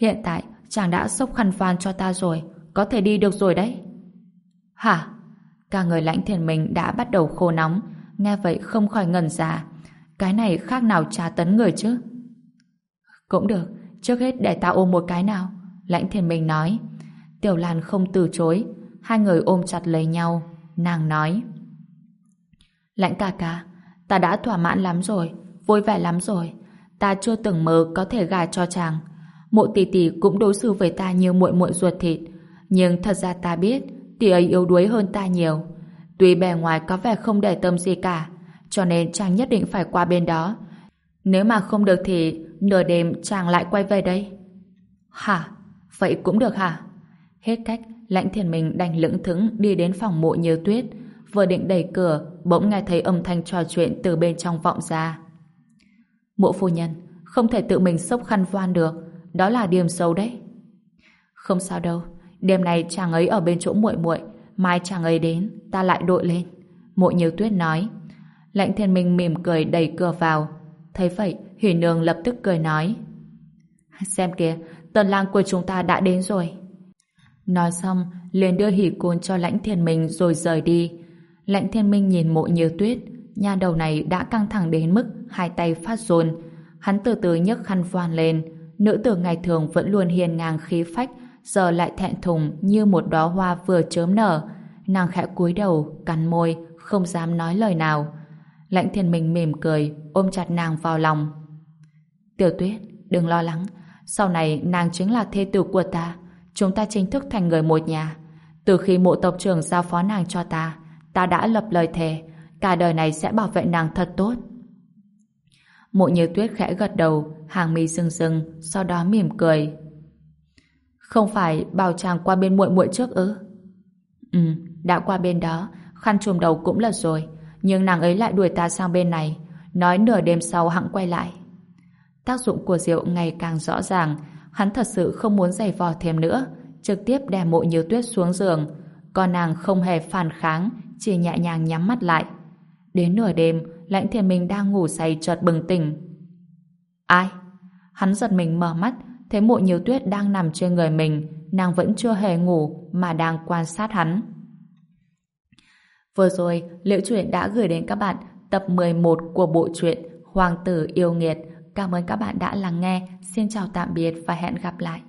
Hiện tại, chàng đã xốc khăn phan cho ta rồi. Có thể đi được rồi đấy. Hả? Cả người lãnh thiền mình đã bắt đầu khô nóng. Nghe vậy không khỏi ngẩn ra. Cái này khác nào tra tấn người chứ? Cũng được. Trước hết để ta ôm một cái nào. Lãnh thiền mình nói. Tiểu Lan không từ chối. Hai người ôm chặt lấy nhau. Nàng nói. Lãnh ca ca, ta đã thỏa mãn lắm rồi, vui vẻ lắm rồi. Ta chưa từng mơ có thể gả cho chàng. Mộ tỷ tỷ cũng đối xử với ta như muội muội ruột thịt. Nhưng thật ra ta biết, tỷ ấy yếu đuối hơn ta nhiều. Tuy bề ngoài có vẻ không để tâm gì cả, cho nên chàng nhất định phải qua bên đó. Nếu mà không được thì nửa đêm chàng lại quay về đây. Hả? Vậy cũng được hả? Hết cách, lãnh thiền mình đành lững thững đi đến phòng mộ như tuyết, vừa định đẩy cửa, bỗng nghe thấy âm thanh trò chuyện từ bên trong vọng ra. Mộ phu nhân, không thể tự mình sốc khăn voan được, đó là điểm xấu đấy. Không sao đâu, đêm nay chàng ấy ở bên chỗ muội muội, mai chàng ấy đến, ta lại đội lên. Mộ Như Tuyết nói. lãnh Thiên Minh mỉm cười đẩy cửa vào. Thấy vậy, Hỉ Nương lập tức cười nói. Xem kìa, tần lang của chúng ta đã đến rồi. Nói xong, liền đưa hỉ côn cho lãnh thiên minh rồi rời đi. Lãnh thiên minh nhìn mộ như tuyết, nha đầu này đã căng thẳng đến mức hai tay phát run. Hắn từ từ nhấc khăn voan lên, nữ tử ngày thường vẫn luôn hiền ngang khí phách, giờ lại thẹn thùng như một đóa hoa vừa chớm nở. Nàng khẽ cúi đầu, cắn môi, không dám nói lời nào. Lãnh thiên minh mỉm cười, ôm chặt nàng vào lòng. Tiểu tuyết, đừng lo lắng, sau này nàng chính là thê tử của ta, chúng ta chính thức thành người một nhà. Từ khi mộ tộc trưởng giao phó nàng cho ta, ta đã lập lời thề, cả đời này sẽ bảo vệ nàng thật tốt. Mộ như tuyết khẽ gật đầu, hàng mi sưng sưng sau đó mỉm cười. Không phải bảo chàng qua bên muội muội trước ư? Ừ, đã qua bên đó, khăn trùm đầu cũng lật rồi, nhưng nàng ấy lại đuổi ta sang bên này, nói nửa đêm sau hẵng quay lại. Tác dụng của rượu ngày càng rõ ràng, hắn thật sự không muốn giày vò thêm nữa, trực tiếp đè mộ như tuyết xuống giường, còn nàng không hề phản kháng, chỉ nhẹ nhàng nhắm mắt lại. Đến nửa đêm, lãnh thiền mình đang ngủ say chợt bừng tỉnh. Ai? Hắn giật mình mở mắt, thấy mộ nhiều tuyết đang nằm trên người mình, nàng vẫn chưa hề ngủ mà đang quan sát hắn. Vừa rồi, Liễu Chuyện đã gửi đến các bạn tập 11 của bộ truyện Hoàng tử yêu nghiệt. Cảm ơn các bạn đã lắng nghe. Xin chào tạm biệt và hẹn gặp lại.